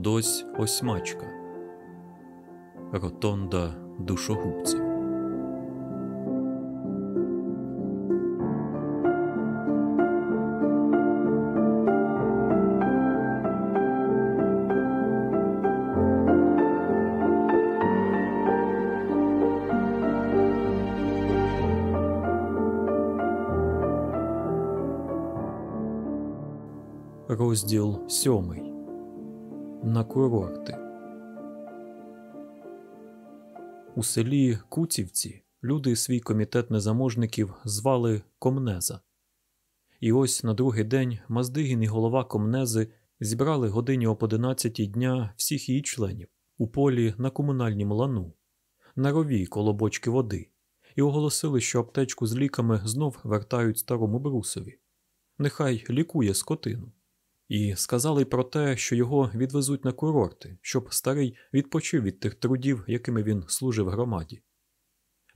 Одось осьмачка. Ротонда душогубців. Розділ сьомий. На курорти. У селі Куцівці люди свій комітет незаможників звали Комнеза. І ось на другий день Маздигін і голова Комнези зібрали годині об 11 дня всіх її членів у полі на комунальнім лану, на рові коло бочки води, і оголосили, що аптечку з ліками знов вертають старому брусові. Нехай лікує скотину. І сказали про те, що його відвезуть на курорти, щоб старий відпочив від тих трудів, якими він служив громаді.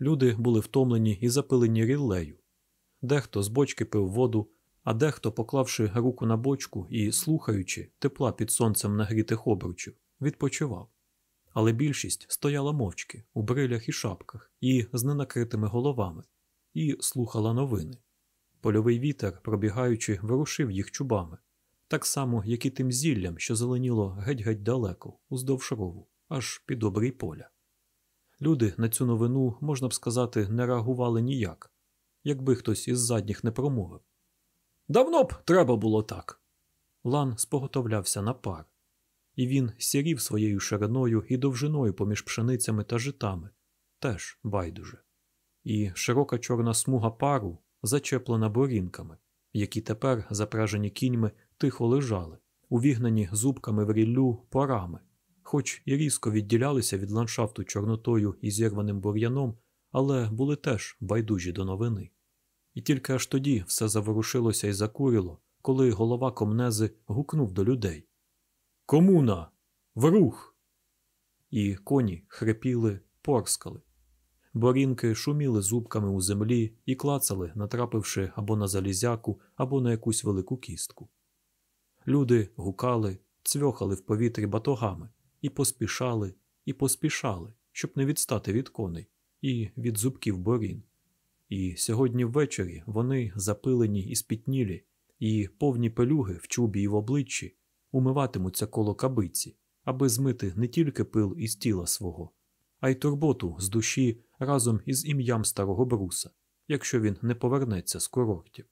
Люди були втомлені і запилені ріллею. Дехто з бочки пив воду, а дехто, поклавши руку на бочку і слухаючи тепла під сонцем нагрітих обручів, відпочивав. Але більшість стояла мовчки у брилях і шапках і з ненакритими головами, і слухала новини. Польовий вітер, пробігаючи, ворушив їх чубами так само, як і тим зіллям, що зеленіло геть-геть далеко, уздовж рову, аж під обрій поля. Люди на цю новину, можна б сказати, не реагували ніяк, якби хтось із задніх не промовив. Давно б треба було так. Лан споготовлявся на пар, і він сірів своєю шириною і довжиною поміж пшеницями та житами, теж байдуже, і широка чорна смуга пару зачеплена борінками, які тепер, запражені кіньми, тихо лежали, увігнані зубками в ріллю порами, хоч і різко відділялися від ландшафту чорнотою і зірваним бур'яном, але були теж байдужі до новини. І тільки аж тоді все заворушилося і закурило, коли голова комнези гукнув до людей Комуна! В рух! І коні хрипіли, порскали. Борінки шуміли зубками у землі і клацали, натрапивши або на залізяку, або на якусь велику кістку. Люди гукали, цвьохали в повітрі батогами і поспішали, і поспішали, щоб не відстати від коней і від зубків борін. І сьогодні ввечері вони запилені і спітнілі, і повні пелюги в чубі і в обличчі умиватимуться коло кабиці, аби змити не тільки пил із тіла свого, а й турботу з душі разом із ім'ям старого бруса, якщо він не повернеться з курортів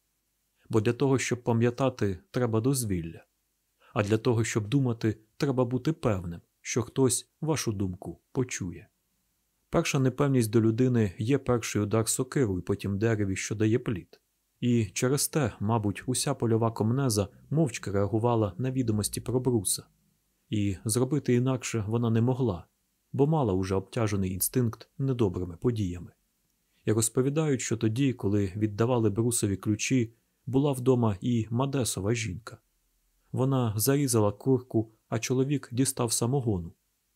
бо для того, щоб пам'ятати, треба дозвілля, а для того, щоб думати, треба бути певним, що хтось вашу думку почує. Перша непевність до людини є перший удар сокиру і потім дереві, що дає плід. І через те, мабуть, уся польова комнеза мовчки реагувала на відомості про бруса, і зробити інакше вона не могла, бо мала уже обтяжений інстинкт недобрими подіями. І розповідають, що тоді, коли віддавали брусові ключі, була вдома і Мадесова жінка. Вона зарізала курку, а чоловік дістав самогону,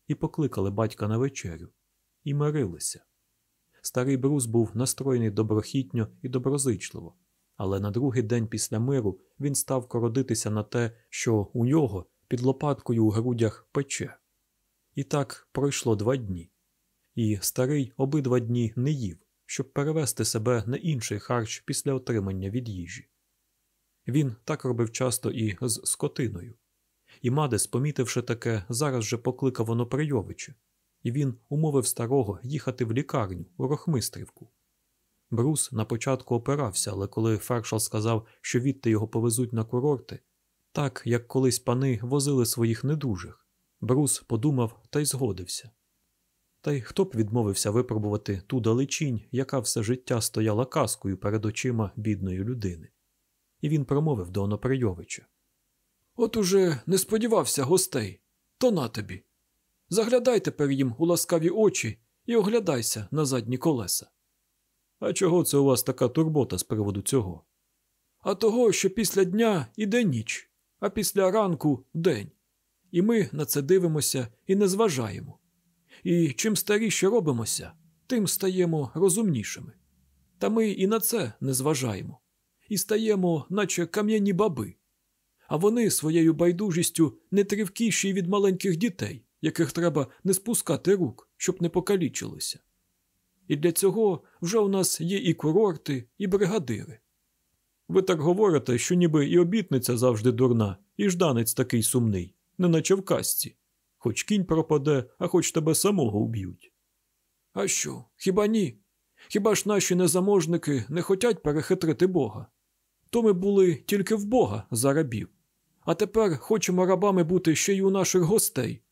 і покликали батька на вечерю, і мирилися. Старий брус був настроєний доброхітньо і доброзичливо, але на другий день після миру він став кородитися на те, що у нього під лопаткою у грудях пече. І так пройшло два дні. І старий обидва дні не їв, щоб перевести себе на інший харч після отримання від їжі. Він так робив часто і з скотиною. І Мадес, помітивши таке, зараз же покликав Оноприйовича, і він умовив старого їхати в лікарню у Рохмистрівку. Брус на початку опирався, але коли Фершал сказав, що відти його повезуть на курорти, так як колись пани возили своїх недужих, Брус подумав та й згодився. Та й хто б відмовився випробувати ту далечінь, яка все життя стояла казкою перед очима бідної людини і він промовив до Оноприйовича. От уже не сподівався гостей, то на тобі. Заглядай тепер їм у ласкаві очі і оглядайся на задні колеса. А чого це у вас така турбота з приводу цього? А того, що після дня іде ніч, а після ранку день. І ми на це дивимося і не зважаємо. І чим старіше робимося, тим стаємо розумнішими. Та ми і на це не зважаємо і стаємо, наче кам'яні баби. а вони своєю байдужістю не тривкіші від маленьких дітей, яких треба не спускати рук, щоб не покалічилися. І для цього вже у нас є і курорти, і бригадири. Ви так говорите, що ніби і обітниця завжди дурна, і жданець такий сумний, неначе в казці. Хоч кінь пропаде, а хоч тебе самого уб'ють. А що, хіба ні? Хіба ж наші незаможники не хотять перехитрити Бога? То ми були тільки в Бога за рабів, а тепер хочемо рабами бути ще й у наших гостей.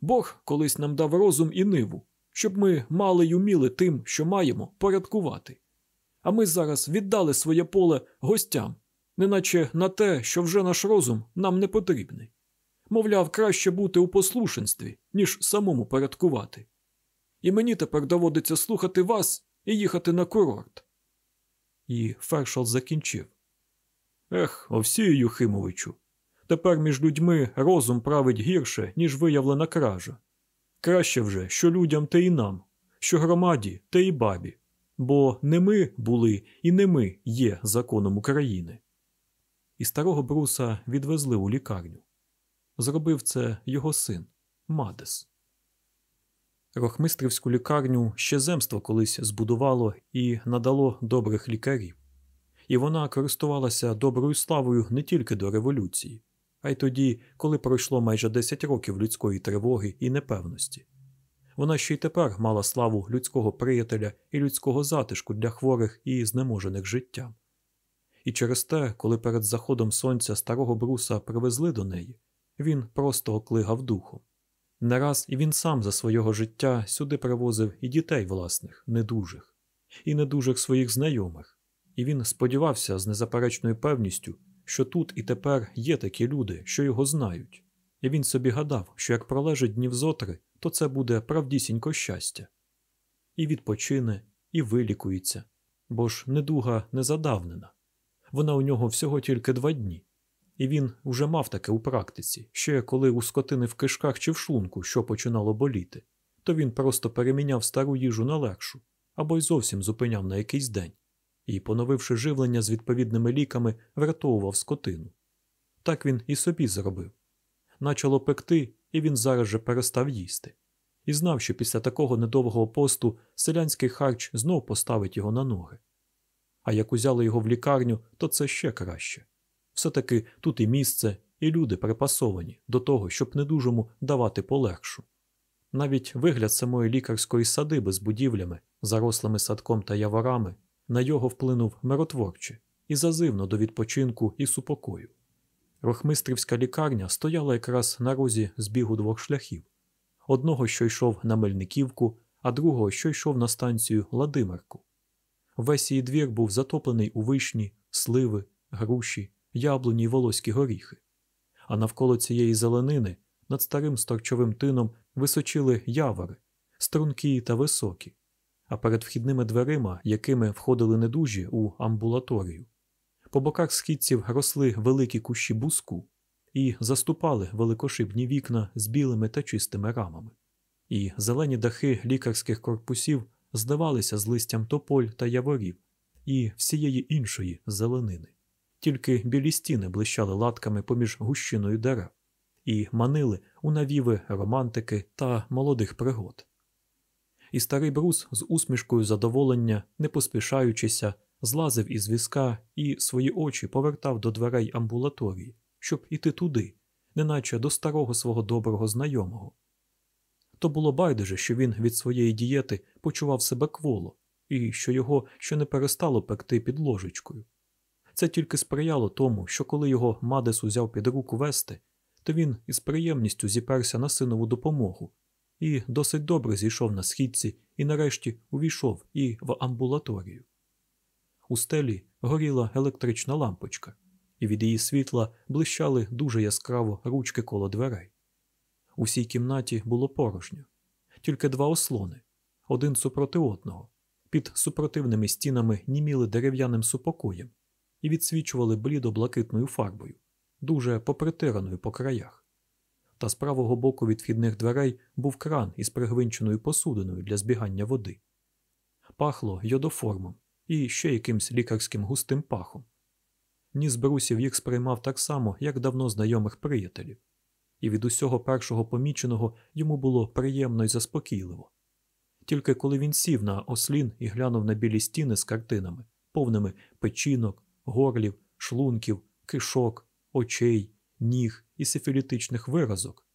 Бог колись нам дав розум і ниву, щоб ми мали й уміли тим, що маємо, порядкувати. А ми зараз віддали своє поле гостям, неначе на те, що вже наш розум нам не потрібний. Мовляв, краще бути у послушенстві, ніж самому порядкувати. І мені тепер доводиться слухати вас і їхати на курорт. І Фершал закінчив. Ех, Овсію Юхимовичу, тепер між людьми розум править гірше, ніж виявлена кража. Краще вже, що людям, те і нам, що громаді, те і бабі, бо не ми були і не ми є законом України. І старого бруса відвезли у лікарню. Зробив це його син Мадес. Рохмистрівську лікарню ще земство колись збудувало і надало добрих лікарів, і вона користувалася доброю славою не тільки до революції, а й тоді, коли пройшло майже 10 років людської тривоги і непевності. Вона ще й тепер мала славу людського приятеля і людського затишку для хворих і знеможених життям. І через те, коли перед заходом сонця старого бруса привезли до неї, він просто оклигав духом. Не раз і він сам за свого життя сюди привозив і дітей власних, недужих, і недужих своїх знайомих, і він сподівався з незаперечною певністю, що тут і тепер є такі люди, що його знають, і він собі гадав, що як пролежить днів зотри, то це буде правдісінько щастя. І відпочине, і вилікується, бо ж недуга не задавнена. Вона у нього всього тільки два дні. І він уже мав таке у практиці, ще коли у скотини в кишках чи в шлунку що починало боліти, то він просто переміняв стару їжу на легшу або й зовсім зупиняв на якийсь день і, поновивши живлення з відповідними ліками, врятовував скотину. Так він і собі зробив. Начало пекти, і він зараз же перестав їсти. І знав, що після такого недовгого посту селянський харч знов поставить його на ноги. А як узяли його в лікарню, то це ще краще. Все-таки тут і місце, і люди припасовані до того, щоб недужому давати полегшу. Навіть вигляд самої лікарської садиби з будівлями, зарослими садком та яворами, на його вплинув миротворче і зазивно до відпочинку і супокою. Рохмистрівська лікарня стояла якраз на розі збігу двох шляхів одного, що йшов на Мельниківку, а другого, що йшов на станцію Ладимирку. Весь її двір був затоплений у вишні, сливи, груші, яблуні й волоські горіхи, а навколо цієї зеленини над старим сторчовим тином височили явори, стрункі та високі, а перед вхідними дверима, якими входили недужі у амбулаторію, по боках східців росли великі кущі буску і заступали великошибні вікна з білими та чистими рамами, і зелені дахи лікарських корпусів здавалися з листям тополь та яворів і всієї іншої зеленини. Тільки білі стіни блищали латками поміж гущиною дерев і манили у навіви романтики та молодих пригод. І старий брус з усмішкою задоволення, не поспішаючися, злазив із візка і свої очі повертав до дверей амбулаторії, щоб іти туди, неначе до старого свого доброго знайомого. То було байдуже, що він від своєї дієти почував себе кволо, і що його ще не перестало пекти під ложечкою. Це тільки сприяло тому, що коли його Мадес узяв під руку вести, то він із приємністю зіперся на синову допомогу і досить добре зійшов на східці і нарешті увійшов і в амбулаторію. У стелі горіла електрична лампочка, і від її світла блищали дуже яскраво ручки коло дверей. У всій кімнаті було порожньо, тільки два ослони, один супроти одного, під супротивними стінами німіли дерев'яним супокоєм і відсвічували блідо-блакитною фарбою, дуже попритираною по краях. Та з правого боку від вхідних дверей був кран із пригвинченою посудиною для збігання води. Пахло йодоформом і ще якимсь лікарським густим пахом. ніс брусів їх сприймав так само, як давно знайомих приятелів, і від усього першого поміченого йому було приємно і заспокійливо. Тільки коли він сів на ослін і глянув на білі стіни з картинами, повними печінок, горлів, шлунків, кишок, очей, ніг і сифілітичних виразок,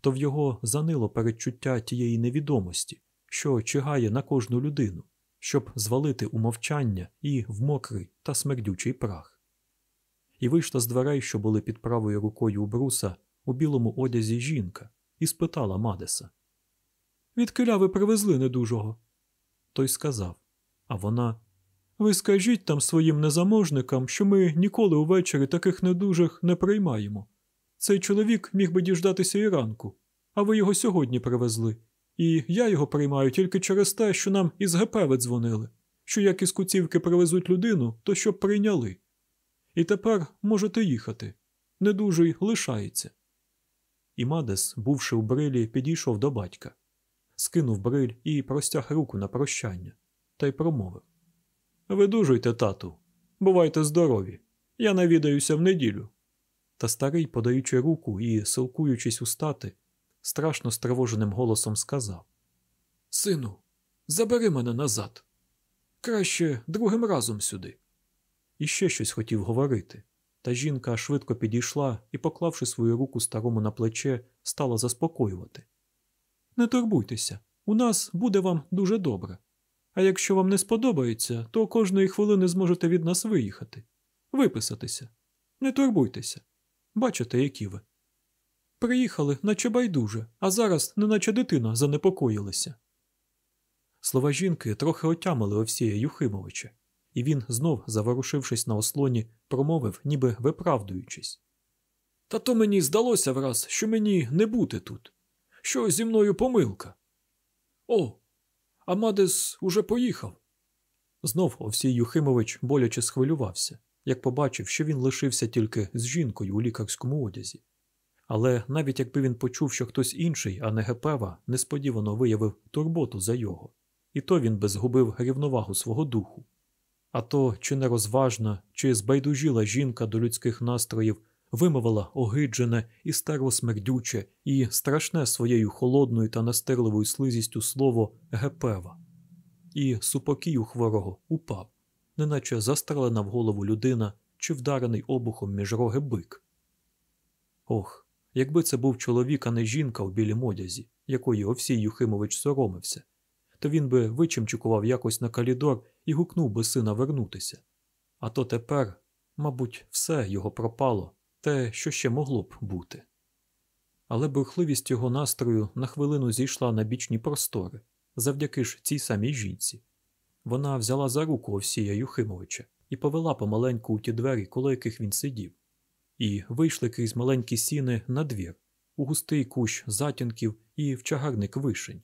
то в його занило передчуття тієї невідомості, що чигає на кожну людину, щоб звалити у мовчання і в мокрий та смердючий прах. І вийшла з дверей, що були під правою рукою у бруса, у білому одязі жінка, і спитала Мадеса. Відкиля ви привезли недужого? Той сказав, а вона. Ви скажіть там своїм незаможникам, що ми ніколи увечері таких недужих не приймаємо. Цей чоловік міг би діждатися і ранку, а ви його сьогодні привезли. І я його приймаю тільки через те, що нам із ГП видзвонили, що як із куцівки привезуть людину, то щоб прийняли. І тепер можете їхати. Недужий лишається. І Мадес, бувши у брилі, підійшов до батька, скинув бриль і простяг руку на прощання, та й промовив Видужуйте, тату, бувайте здорові. Я навідаюся в неділю. Та старий, подаючи руку і силкуючись устати, страшно стривоженим голосом сказав Сину, забери мене назад. Краще другим разом сюди. І ще щось хотів говорити, та жінка швидко підійшла і, поклавши свою руку старому на плече, стала заспокоювати. Не турбуйтеся, у нас буде вам дуже добре. А якщо вам не сподобається, то кожної хвилини зможете від нас виїхати, виписатися. Не турбуйтеся. Бачите, які ви. Приїхали, наче байдуже, а зараз, неначе дитина, занепокоїлися. Слова жінки трохи отямили Овсія Юхимовича, і він, знов, заворушившись на ослоні, промовив, ніби виправдуючись. Та то мені здалося враз, що мені не бути тут, що зі мною помилка. О, Амадес уже поїхав. Знов Овсій Юхимович боляче схвилювався, як побачив, що він лишився тільки з жінкою у лікарському одязі. Але навіть якби він почув, що хтось інший, а не Гепева, несподівано виявив турботу за його, і то він би згубив рівновагу свого духу. А то, чи нерозважна, чи збайдужіла жінка до людських настроїв, вимовила огиджене і старосмердюче, і страшне своєю холодною та настирливою слизістю слово Гепева, і супокій у хворого упав, неначе застрелена в голову людина чи вдарений обухом між роги бик. Ох, якби це був чоловік, а не жінка у білім одязі, якої Овсій Юхимович соромився, то він би вичимчукував якось на калідор і гукнув би сина вернутися. А то тепер, мабуть, все його пропало, те, що ще могло б бути. Але бурхливість його настрою на хвилину зійшла на бічні простори, завдяки ж цій самій жінці. Вона взяла за руку Овсія Юхимовича і повела помаленьку у ті двері, коло яких він сидів, і вийшли крізь маленькі сіни на двір, у густий кущ затінків і в чагарник вишень.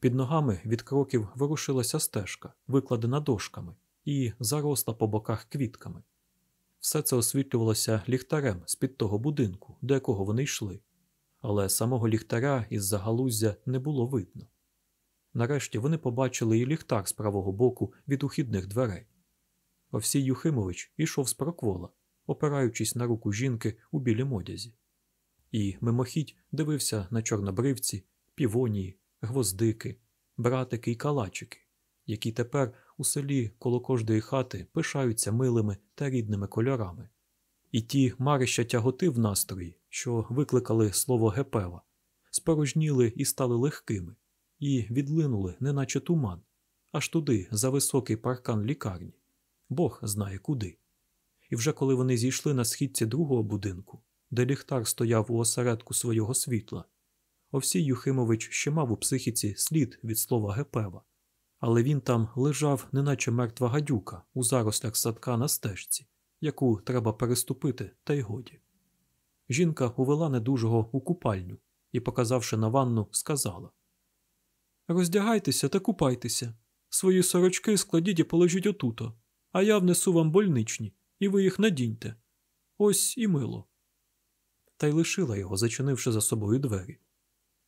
Під ногами від кроків ворушилася стежка, викладена дошками, і заросла по боках квітками. Все це освітлювалося ліхтарем з під того будинку, до якого вони йшли, але самого ліхтаря із загалуздя не було видно. Нарешті вони побачили і ліхтар з правого боку від ухідних дверей. Овсій Юхимович ішов з проквола, опираючись на руку жінки у білім одязі, і мимохідь дивився на чорнобривці, півонії, гвоздики, братики й калачики, які тепер у селі коло кожної хати пишаються милими та рідними кольорами. І ті марища тяготи в настрої, що викликали слово гепева, спорожніли і стали легкими, і відлинули, неначе туман, аж туди, за високий паркан лікарні. Бог знає куди. І вже коли вони зійшли на східці другого будинку, де ліхтар стояв у осередку свого світла, Овсій Юхимович ще мав у психіці слід від слова гепева, але він там лежав, неначе мертва гадюка у зарослях садка на стежці, яку треба переступити, та й годі. Жінка увела недужого у купальню і, показавши на ванну, сказала Роздягайтеся та купайтеся. Свої сорочки складіть і положіть отуто, а я внесу вам больничні, і ви їх надіньте. Ось і мило. Та й лишила його, зачинивши за собою двері.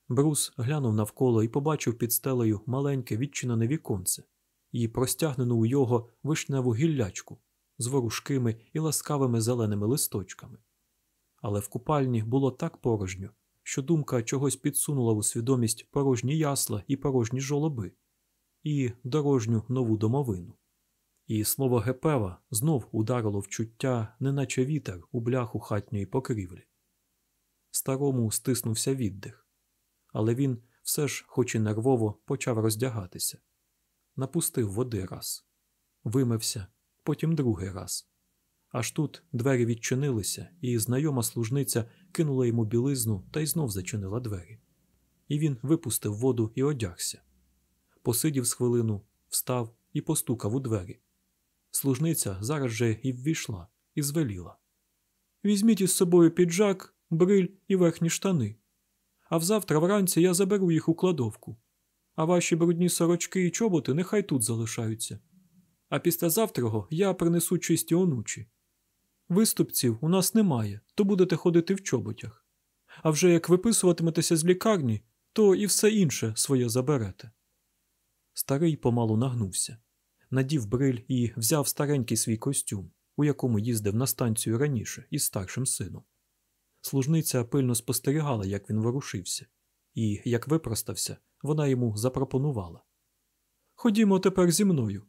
Брус глянув навколо і побачив під стелею маленьке відчинене віконце і простягнену у його вишневу гіллячку, з ворушкими і ласкавими зеленими листочками. Але в купальні було так порожньо, що думка чогось підсунула у свідомість порожні ясла і порожні жолоби, і дорожню нову домовину. І слово Гепева знов ударило в чуття, неначе вітер у бляху хатньої покрівлі. Старому стиснувся віддих, але він все ж, хоч і нервово, почав роздягатися. Напустив води раз, вимився, потім другий раз. Аж тут двері відчинилися, і знайома служниця кинула йому білизну та й знов зачинила двері. І він випустив воду і одягся. Посидів з хвилину, встав і постукав у двері. Служниця зараз же і ввійшла, і звеліла. Візьміть із собою піджак, бриль і верхні штани. А взавтра вранці я заберу їх у кладовку. А ваші брудні сорочки і чоботи нехай тут залишаються. А післязавтрого я принесу чисті онучі. Виступців у нас немає, то будете ходити в чоботях. А вже як виписуватиметеся з лікарні, то і все інше своє заберете. Старий помалу нагнувся, надів бриль і взяв старенький свій костюм, у якому їздив на станцію раніше із старшим сином. Служниця пильно спостерігала, як він ворушився, і, як випростався, вона йому запропонувала Ходімо тепер зі мною.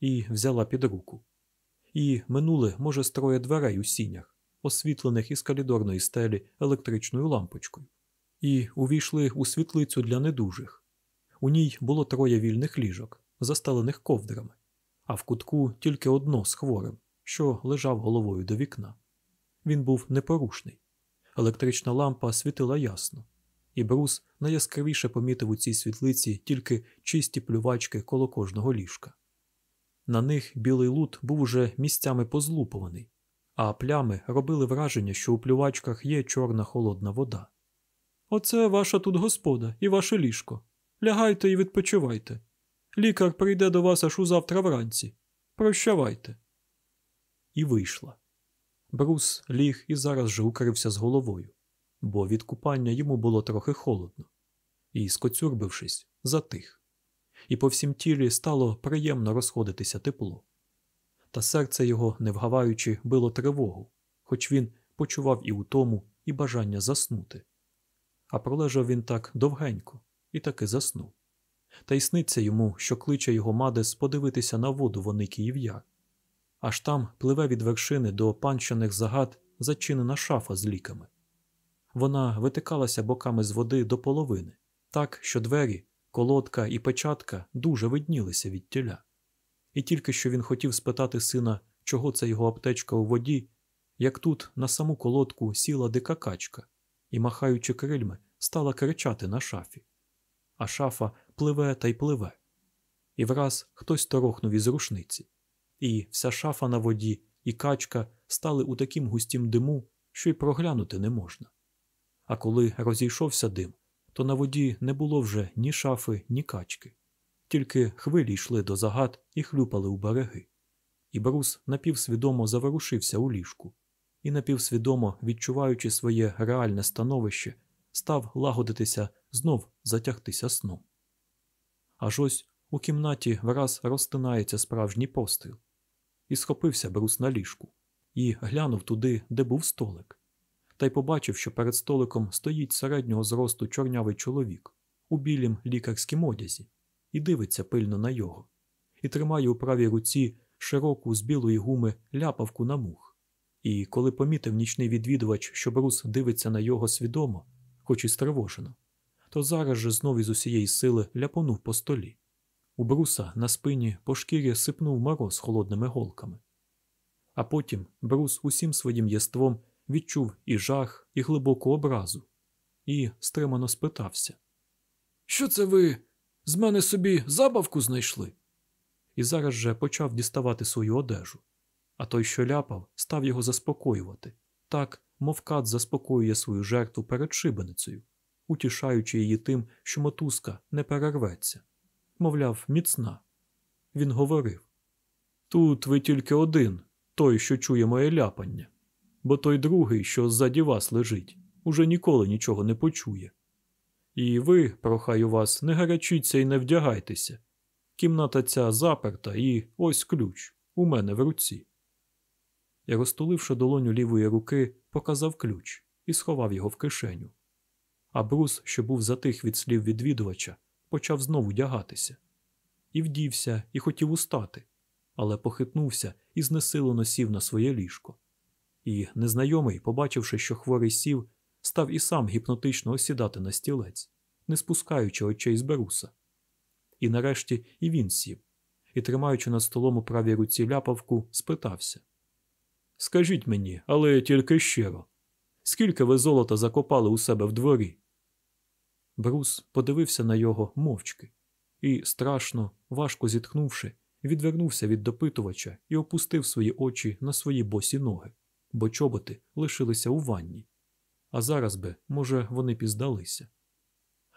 І взяла під руку. І минули, може, строє дверей у сінях, освітлених із калідорної стелі електричною лампочкою, і увійшли у світлицю для недужих. У ній було троє вільних ліжок, застелених ковдрами, а в кутку тільки одно з хворим, що лежав головою до вікна. Він був непорушний. Електрична лампа світила ясно, і Брус найяскравіше помітив у цій світлиці тільки чисті плювачки коло кожного ліжка. На них білий лут був уже місцями позлупований, а плями робили враження, що у плювачках є чорна холодна вода. Оце ваша тут господа і ваше ліжко. Лягайте і відпочивайте. Лікар прийде до вас аж узавтра вранці. Прощавайте. І вийшла. Брус ліг і зараз же укрився з головою, бо від купання йому було трохи холодно, і, скоцюрбившись, затих, і по всім тілі стало приємно розходитися тепло. Та серце його, не вгаваючи, било тривогу, хоч він почував і утому, і бажання заснути. А пролежав він так довгенько і таки заснув. Та й сниться йому, що кличе його Мадес подивитися на воду Воникіїв яр. Аж там пливе від вершини до панчаних загад зачинена шафа з ліками. Вона витикалася боками з води до половини, так, що двері, колодка і печатка дуже виднілися від тіля. І тільки що він хотів спитати сина, чого це його аптечка у воді, як тут на саму колодку сіла дика качка і, махаючи крильми, стала кричати на шафі. А шафа пливе та й пливе. І враз хтось торохнув із рушниці і вся шафа на воді, і качка стали у таким густім диму, що й проглянути не можна. А коли розійшовся дим, то на воді не було вже ні шафи, ні качки, тільки хвилі йшли до загад і хлюпали у береги. І Брус напівсвідомо заворушився у ліжку. І, напівсвідомо, відчуваючи своє реальне становище, став лагодитися знов затягтися сном. Аж ось у кімнаті враз розтинається справжній постріл, і схопився брус на ліжку, і глянув туди, де був столик, та й побачив, що перед столиком стоїть середнього зросту чорнявий чоловік у білім лікарськім одязі, і дивиться пильно на його, і тримає у правій руці широку з білої гуми ляпавку на мух. І коли помітив нічний відвідувач, що брус дивиться на його свідомо, хоч і стривожено, то зараз же знов із усієї сили ляпонув по столі. У бруса на спині по шкірі сипнув мороз холодними голками. А потім брус усім своїм єством відчув і жах, і глибоку образу, і стримано спитався: Що це ви з мене собі забавку знайшли? І зараз же почав діставати свою одежу, а той, що ляпав, став його заспокоювати, так, мов кат заспокоює свою жертву перед шибеницею, утішаючи її тим, що мотузка не перерветься. Мовляв, міцна. Він говорив. Тут ви тільки один, той, що чує моє ляпання, бо той другий, що ззаді вас лежить, уже ніколи нічого не почує. І ви, прохаю вас, не гарячіться і не вдягайтеся. Кімната ця заперта, і ось ключ у мене в руці. і, розтуливши долоню лівої руки, показав ключ і сховав його в кишеню. А брус, що був затих від слів відвідувача, почав знову дягатися. І вдівся, і хотів устати, але похитнувся і знесилено сів на своє ліжко. І незнайомий, побачивши, що хворий сів, став і сам гіпнотично осідати на стілець, не спускаючи очей з беруса. І нарешті і він сів, і, тримаючи над столом у правій руці ляпавку, спитався Скажіть мені, але тільки щиро, скільки ви золота закопали у себе в дворі? Брус подивився на його мовчки і, страшно, важко зітхнувши, відвернувся від допитувача і опустив свої очі на свої босі ноги, бо чоботи лишилися у ванні. А зараз би, може, вони піздалися.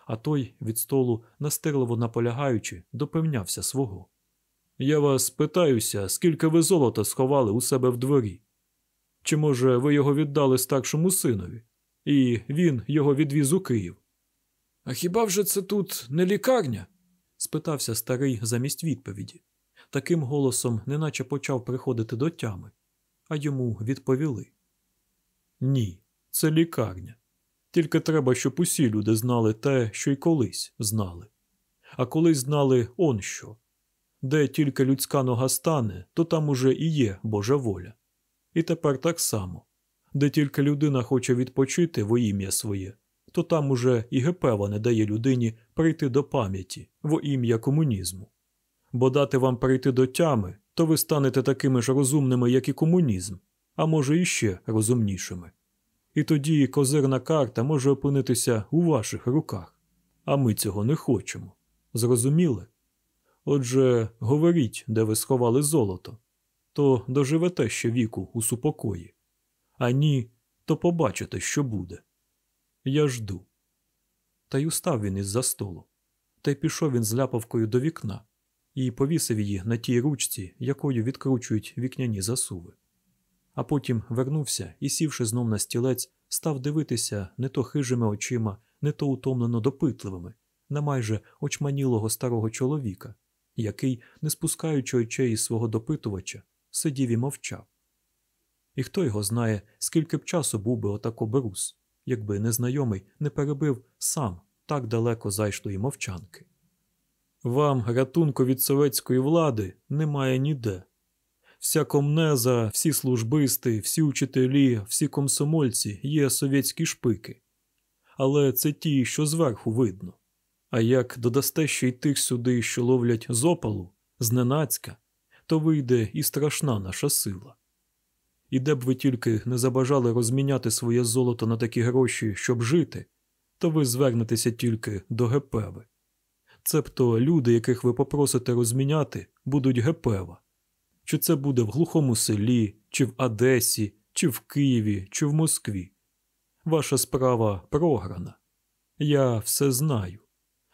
А той від столу, настирливо наполягаючи, допевнявся свого. Я вас питаюся, скільки ви золота сховали у себе в дворі? Чи, може, ви його віддали старшому синові, і він його відвіз у Київ? А хіба вже це тут не лікарня? спитався старий замість відповіді. Таким голосом неначе почав приходити до тями, а йому відповіли: Ні, це лікарня. Тільки треба, щоб усі люди знали те, що й колись знали. А колись знали он що. Де тільки людська нога стане, то там уже і є Божа воля. І тепер так само. Де тільки людина хоче відпочити во ім'я своє, то там уже і Гепева не дає людині прийти до пам'яті во ім'я комунізму. Бо дати вам прийти до тями, то ви станете такими ж розумними, як і комунізм, а може іще розумнішими. І тоді козирна карта може опинитися у ваших руках, а ми цього не хочемо. Зрозуміли? Отже, говоріть, де ви сховали золото, то доживете ще віку у супокої, а ні, то побачите, що буде. Я жду. Та й устав він із за столу. Та й пішов він з ляпавкою до вікна і повісив її на тій ручці, якою відкручують вікняні засуви. А потім вернувся і, сівши знов на стілець, став дивитися не то хижими очима, не то утомлено допитливими, на майже очманілого старого чоловіка, який, не спускаючи очей із свого допитувача, сидів і мовчав. І хто його знає, скільки б часу був би отако берус, якби незнайомий не перебив сам так далеко зайшлої мовчанки. Вам рятунку від совєтської влади немає ніде. Вся комнеза, всі службисти, всі учителі, всі комсомольці є совєтські шпики. Але це ті, що зверху видно. А як додасте ще й тих сюди, що ловлять з опалу, зненацька, то вийде і страшна наша сила. І де б ви тільки не забажали розміняти своє золото на такі гроші, щоб жити, то ви звернетеся тільки до Гепеви. Цебто люди, яких ви попросите розміняти, будуть Гепева. Чи це буде в глухому селі, чи в Одесі, чи в Києві, чи в Москві. Ваша справа програна. Я все знаю.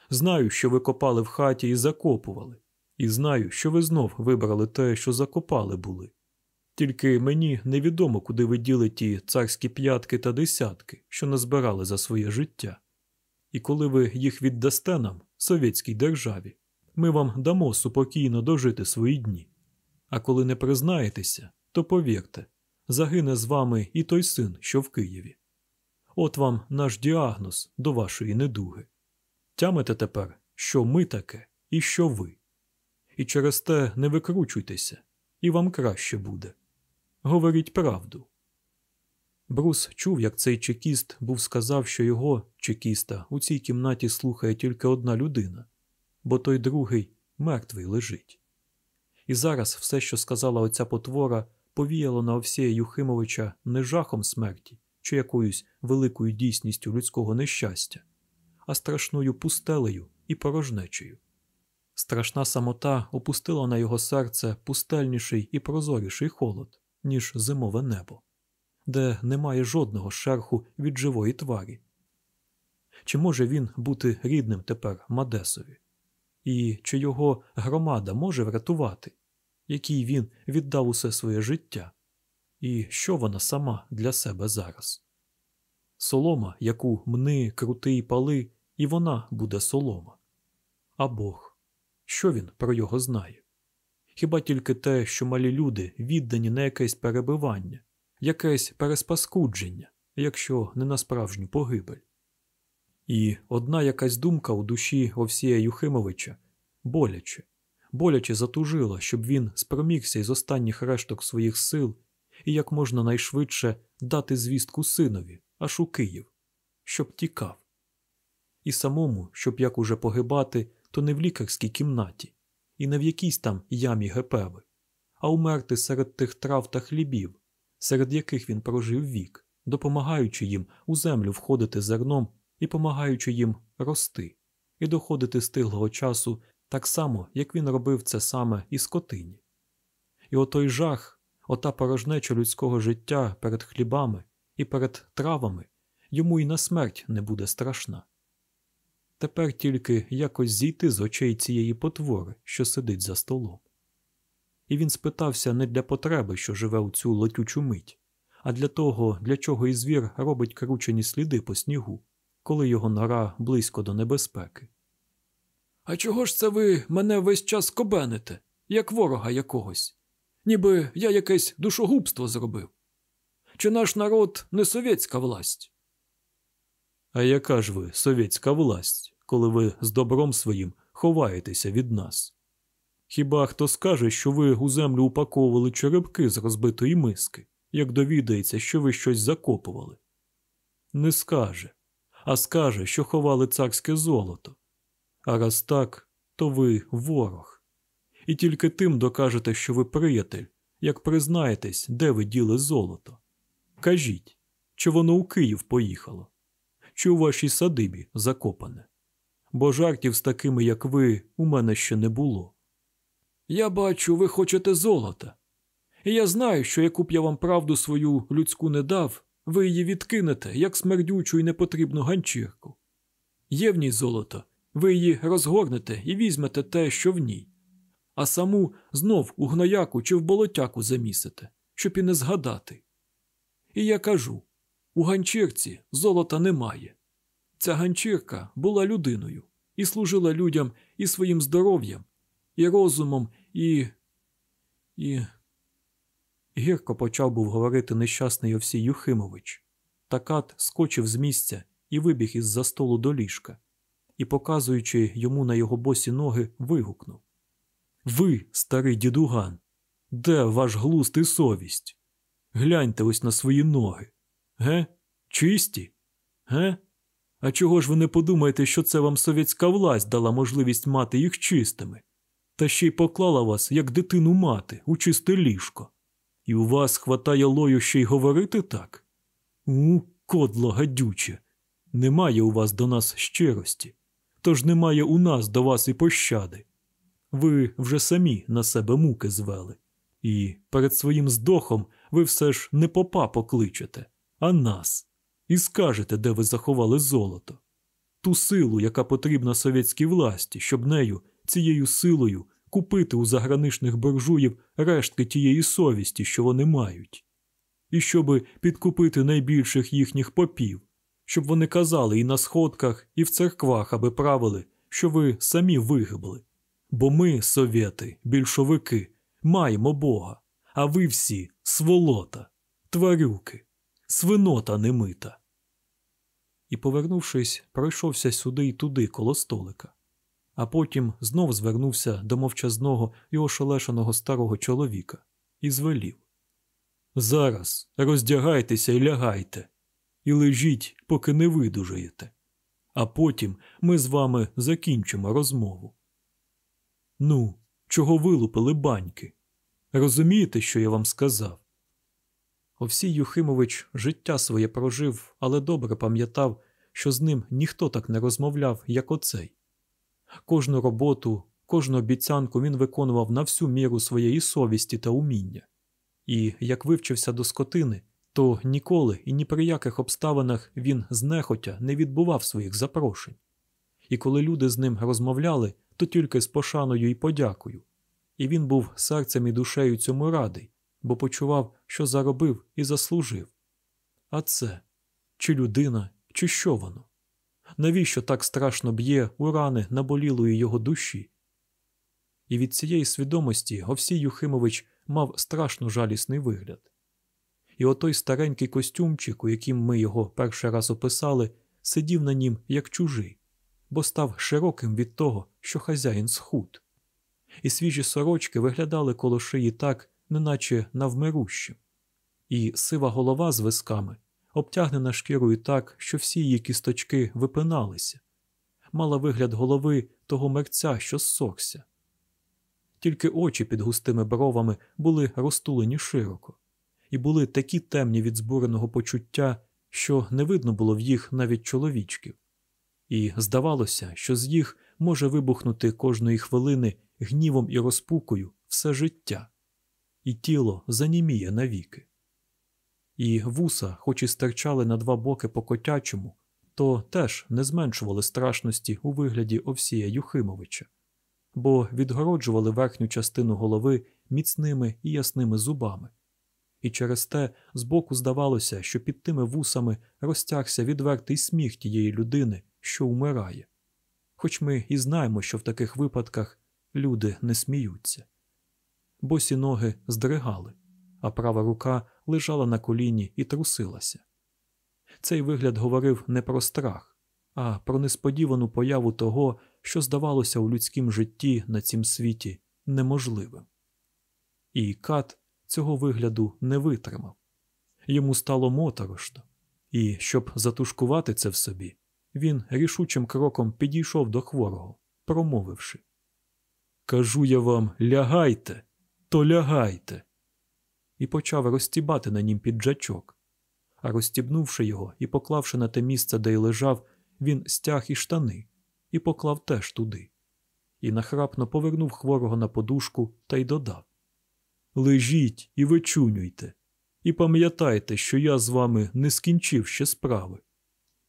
Знаю, що ви копали в хаті і закопували, і знаю, що ви знов вибрали те, що закопали були. Тільки мені невідомо, куди ви діли ті царські п'ятки та десятки, що назбирали за своє життя. І коли ви їх віддасте нам, совєтській державі, ми вам дамо супокійно дожити свої дні. А коли не признаєтеся, то повірте, загине з вами і той син, що в Києві. От вам наш діагноз до вашої недуги. Тямите тепер, що ми таке і що ви. І через те не викручуйтеся, і вам краще буде. Говоріть правду. Брус чув, як цей чекіст був сказав, що його, чекіста, у цій кімнаті слухає тільки одна людина, бо той другий мертвий лежить. І зараз все, що сказала оця потвора, повіяло на Овсія Юхимовича не жахом смерті чи якоюсь великою дійсністю людського нещастя, а страшною пустелею і порожнечею. Страшна самота опустила на його серце пустельніший і прозоріший холод, ніж зимове небо, де немає жодного шерху від живої тварі. Чи може він бути рідним тепер Мадесові? І чи його громада може врятувати, якій він віддав усе своє життя, і що вона сама для себе зараз? Солома, яку мни, крути й пали, і вона буде солома. А Бог, що він про його знає? Хіба тільки те, що малі люди віддані на якесь перебивання, якесь переспаскудження, якщо не на справжню погибель. І одна якась думка у душі Овсія Юхимовича боляче, боляче затужила, щоб він спромігся із останніх решток своїх сил і як можна найшвидше дати звістку синові, аж у Київ, щоб тікав. І самому, щоб як уже погибати, то не в лікарській кімнаті, і не в якійсь там ямі гепеви, а умерти серед тих трав та хлібів, серед яких він прожив вік, допомагаючи їм у землю входити зерном і помагаючи їм рости, і доходити стиглого часу так само, як він робив це саме і скотині. І отой жах, ота порожнеча людського життя перед хлібами і перед травами йому і на смерть не буде страшна. Тепер тільки якось зійти з очей цієї потвори, що сидить за столом. І він спитався не для потреби, що живе у цю летючу мить, а для того, для чого і звір робить кручені сліди по снігу, коли його нора близько до небезпеки. А чого ж це ви мене весь час кобените, як ворога якогось? Ніби я якесь душогубство зробив? Чи наш народ не совєтська власть? А яка ж ви совєтська власть, коли ви з добром своїм ховаєтеся від нас? Хіба хто скаже, що ви у землю упаковували черепки з розбитої миски, як довідається, що ви щось закопували? Не скаже, а скаже, що ховали царське золото. А раз так, то ви ворог. І тільки тим докажете, що ви приятель, як признаєтесь, де ви діли золото. Кажіть, чи воно у Київ поїхало, чи у вашій садибі закопане? Бо жартів з такими, як ви, у мене ще не було. Я бачу, ви хочете золота. І я знаю, що яку б я вам правду свою людську не дав, ви її відкинете, як смердючу і непотрібну ганчірку. Є в ній золото, ви її розгорнете і візьмете те, що в ній, а саму знов у гнояку чи в болотяку замісите, щоб і не згадати. І я кажу у ганчірці золота немає. Ця ганчірка була людиною і служила людям і своїм здоров'ям, і розумом, і. і. Гірко почав був говорити нещасний Овсій Юхимович. Такат скочив з місця і вибіг із за столу до ліжка і, показуючи йому на його босі ноги, вигукнув Ви, старий дідуган, де ваш глуст і совість? Гляньте ось на свої ноги. Ге? Чисті? Ге? А чого ж ви не подумаєте, що це вам совєтська власть дала можливість мати їх чистими? Та ще й поклала вас, як дитину мати, у чисте ліжко. І у вас хватає лою ще й говорити так? У, кодло гадюче, немає у вас до нас щирості, тож немає у нас до вас і пощади. Ви вже самі на себе муки звели, і перед своїм здохом ви все ж не попа покличете, а нас, і скажете, де ви заховали золото, ту силу, яка потрібна совєтській власті, щоб нею, цією силою, купити у заграничних буржуїв рештки тієї совісті, що вони мають, і щоби підкупити найбільших їхніх попів, щоб вони казали і на сходках, і в церквах, аби правили, що ви самі вигибли. Бо ми, совєти, більшовики, маємо Бога, а ви всі сволота, тварюки, свинота немита. І, повернувшись, пройшовся сюди й туди коло столика, а потім знов звернувся до мовчазного і ошелешеного старого чоловіка і звелів Зараз роздягайтеся і лягайте і лежіть, поки не видужаєте, а потім ми з вами закінчимо розмову. Ну, чого вилупили баньки? Розумієте, що я вам сказав? Овсій Юхимович життя своє прожив, але добре пам'ятав, що з ним ніхто так не розмовляв, як оцей. Кожну роботу, кожну обіцянку він виконував на всю міру своєї совісті та уміння, і, як вивчився до скотини, то ніколи і ні при яких обставинах він знехотя не відбував своїх запрошень. І коли люди з ним розмовляли, то тільки з пошаною і подякою, і він був серцем і душею цьому радий, бо почував, що заробив і заслужив. А це чи людина, чи що воно? Навіщо так страшно б'є у рани наболілої його душі? і від цієї свідомості Овсій Юхимович мав страшно жалісний вигляд. І отой старенький костюмчик, у яким ми його перший раз описали, сидів на нім як чужий, бо став широким від того, що хазяїн схуд. І свіжі сорочки виглядали коло шиї так, неначе навмирущим, і сива голова з висками обтягнена шкірою так, що всі її кісточки випиналися, мала вигляд голови того мерця, що ссохся. Тільки очі під густими бровами були розтулені широко, і були такі темні від збуреного почуття, що не видно було в їх навіть чоловічків, і здавалося, що з їх може вибухнути кожної хвилини гнівом і розпукою все життя, і тіло заніміє навіки. І вуса, хоч і стирчали на два боки по котячому, то теж не зменшували страшності у вигляді Овсія Юхимовича, бо відгороджували верхню частину голови міцними і ясними зубами, і через те збоку здавалося, що під тими вусами розтягся відвертий сміх тієї людини, що умирає. Хоч ми і знаємо, що в таких випадках люди не сміються. Босі ноги здригали, а права рука лежала на коліні і трусилася. Цей вигляд говорив не про страх, а про несподівану появу того, що здавалося у людськім житті на цім світі неможливим. І Кат цього вигляду не витримав. Йому стало моторошно, і, щоб затушкувати це в собі, він рішучим кроком підійшов до хворого, промовивши Кажу я вам, лягайте, то лягайте. І почав розтібати на нім піджачок. А розтібнувши його і поклавши на те місце, де й лежав, він стяг і штани і поклав теж туди. І нахрапно повернув хворого на подушку та й додав Лежіть і вичунюйте, і пам'ятайте, що я з вами не скінчив ще справи,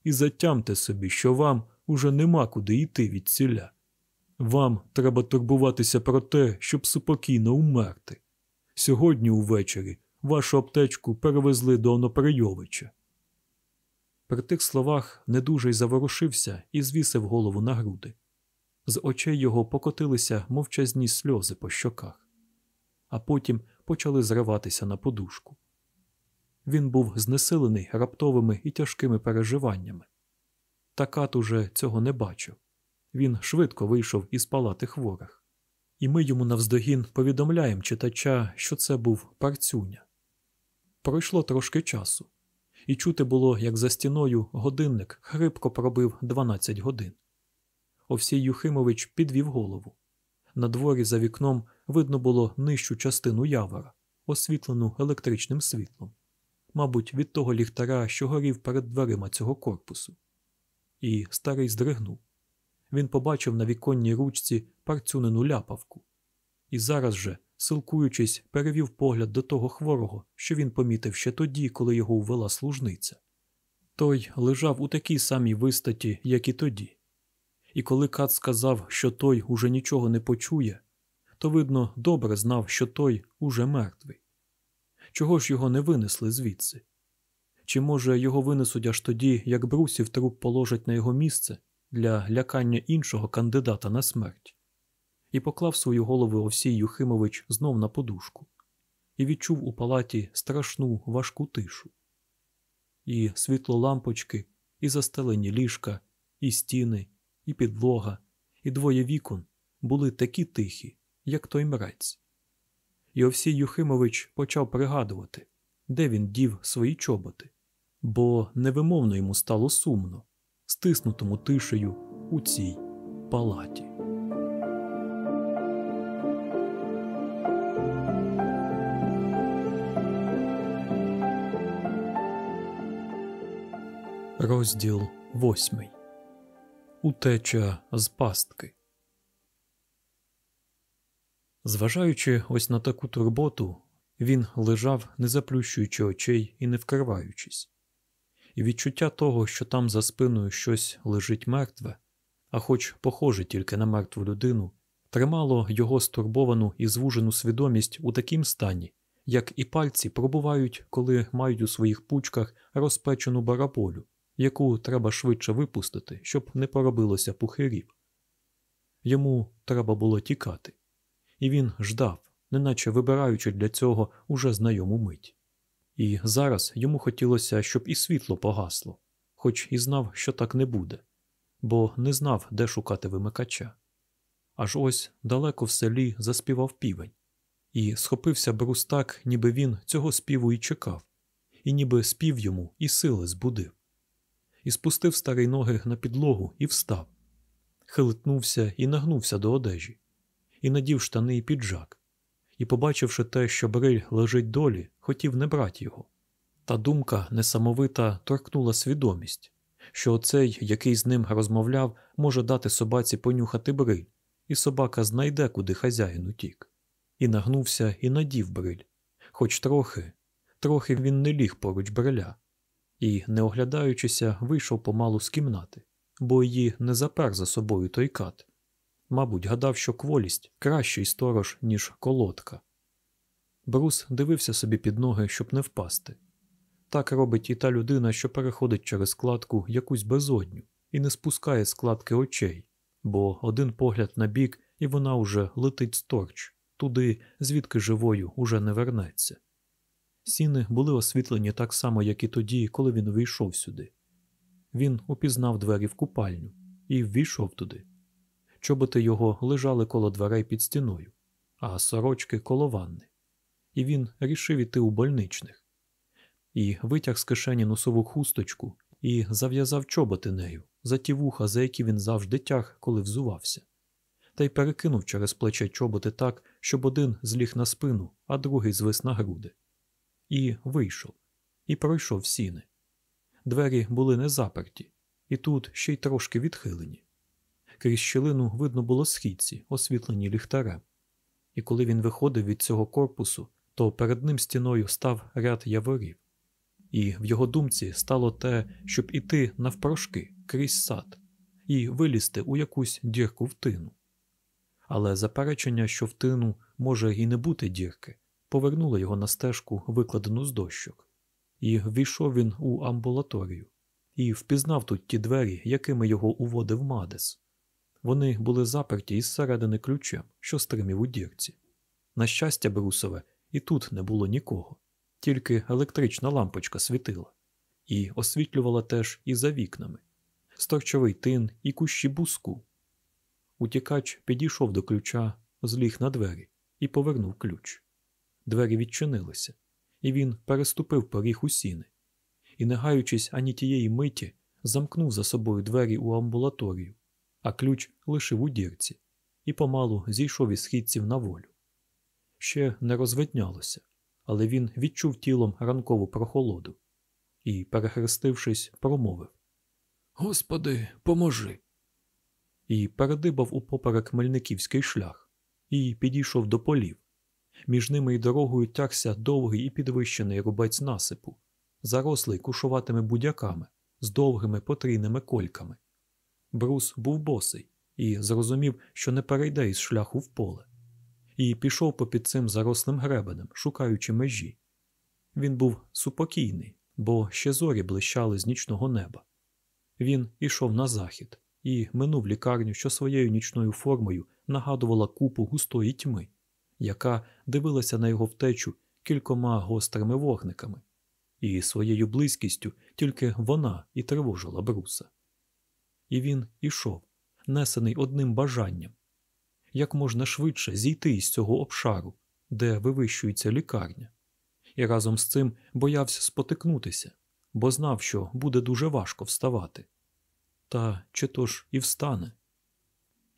і затямте собі, що вам уже нема куди йти від ціля. Вам треба турбуватися про те, щоб супокійно умерти. Сьогодні увечері вашу аптечку перевезли до Оноприйовича. При тих словах недужий заворушився і звісив голову на груди. З очей його покотилися мовчазні сльози по щоках, а потім почали зриватися на подушку. Він був знесилений раптовими і тяжкими переживаннями. Та кат уже цього не бачив. Він швидко вийшов із палати хворих, і ми йому навздогін повідомляємо читача, що це був парцюня. Пройшло трошки часу, і чути було, як за стіною годинник хрипко пробив 12 годин. Овсій Юхимович підвів голову. На дворі за вікном видно було нижчу частину явора, освітлену електричним світлом, мабуть, від того ліхтаря, що горів перед дверима цього корпусу. І старий здригнув. Він побачив на віконній ручці парцюнену ляпавку. І зараз же, силкуючись, перевів погляд до того хворого, що він помітив ще тоді, коли його ввела служниця. Той лежав у такій самій вистаті, як і тоді. І коли Кат сказав, що той уже нічого не почує, то, видно, добре знав, що той уже мертвий. Чого ж його не винесли звідси? Чи, може, його винесуть аж тоді, як брусів труп положать на його місце для лякання іншого кандидата на смерть? І поклав свою голову Овсій Юхимович знов на подушку і відчув у палаті страшну важку тишу. І світло лампочки, і застелені ліжка, і стіни, і підлога, і двоє вікон були такі тихі, як той мрець. І Овсій Юхимович почав пригадувати, де він дів свої чоботи, бо невимовно йому стало сумно, стиснутому тишею у цій палаті. Розділ восьмий Утеча з пастки. Зважаючи ось на таку турботу, він лежав, не заплющуючи очей і не вкриваючись, і відчуття того, що там за спиною щось лежить мертве, а хоч похоже тільки на мертву людину, тримало його стурбовану і звужену свідомість у такім стані, як і пальці пробувають, коли мають у своїх пучках розпечену бараболю, яку треба швидше випустити, щоб не поробилося пухирів. Йому треба було тікати і він ждав, неначе вибираючи для цього уже знайому мить. І зараз йому хотілося, щоб і світло погасло, хоч і знав, що так не буде, бо не знав, де шукати вимикача. Аж ось далеко в селі заспівав півень, і схопився Брус так, ніби він цього співу і чекав, і ніби спів йому і сили збудив. І спустив старий ноги на підлогу і встав, хилитнувся і нагнувся до одежі, і надів штани і піджак, і, побачивши те, що Бриль лежить долі, хотів не брати його. Та думка несамовита торкнула свідомість, що оцей, який з ним розмовляв, може дати собаці понюхати бриль, і собака знайде, куди хазяїн утік. І нагнувся і надів бриль, хоч трохи, трохи він не ліг поруч бриля, і, не оглядаючися, вийшов помалу з кімнати, бо її не запер за собою той кат. Мабуть, гадав, що кволість кращий сторож, ніж колодка. Брус дивився собі під ноги, щоб не впасти. Так робить і та людина, що переходить через складку якусь безодню і не спускає складки очей, бо один погляд на бік, і вона уже летить сторч, туди, звідки живою уже не вернеться. Сіни були освітлені так само, як і тоді, коли він вийшов сюди. Він упізнав двері в купальню і ввійшов туди. Чоботи його лежали коло дверей під стіною, а сорочки коло ванни. І він рішив іти у больничних. І витяг з кишені носову хусточку і зав'язав чоботи нею за ті вуха, за які він завжди тяг, коли взувався, та й перекинув через плече чоботи так, щоб один зліг на спину, а другий звис на груди. І вийшов, і пройшов сіни. Двері були не заперті, і тут ще й трошки відхилені. Крізь щілину видно було східці, освітлені ліхтарем. І коли він виходив від цього корпусу, то перед ним стіною став ряд яворів. І в його думці стало те, щоб іти навпрошки крізь сад і вилізти у якусь дірку в тину. Але заперечення, що в тину може і не бути дірки, повернуло його на стежку, викладену з дощок, і ввійшов він у амбулаторію і впізнав тут ті двері, якими його уводив Мадес. Вони були заперті із середини ключем, що стримів у дірці. На щастя, Брусове, і тут не було нікого, тільки електрична лампочка світила, і освітлювала теж і за вікнами сторчовий тин і кущі буску. Утікач підійшов до ключа, зліг на двері і повернув ключ. Двері відчинилися, і він переступив поріг у сіни і, не гаючись ані тієї миті, замкнув за собою двері у амбулаторію, а ключ лишив у дірці і помалу зійшов із східців на волю. Ще не розвиднялося, але він відчув тілом ранкову прохолоду і, перехрестившись, промовив Господи, поможи! І передибав упоперек Мельниківський шлях і підійшов до полів. Між ними й дорогою тягся довгий і підвищений рубець насипу, зарослий кушуватими будяками з довгими потрійними кольками. Брус був босий і зрозумів, що не перейде із шляху в поле, і пішов попід цим зарослим гребенем, шукаючи межі. Він був супокійний, бо ще зорі блищали з нічного неба. Він ішов на захід і минув лікарню, що своєю нічною формою нагадувала купу густої тьми, яка дивилася на його втечу кількома гострими вогниками, і своєю близькістю тільки вона і тривожила бруса. І він ішов, несений одним бажанням як можна швидше зійти із цього обшару, де вивищується лікарня, і разом з цим боявся спотикнутися, бо знав, що буде дуже важко вставати. Та чи то ж і встане?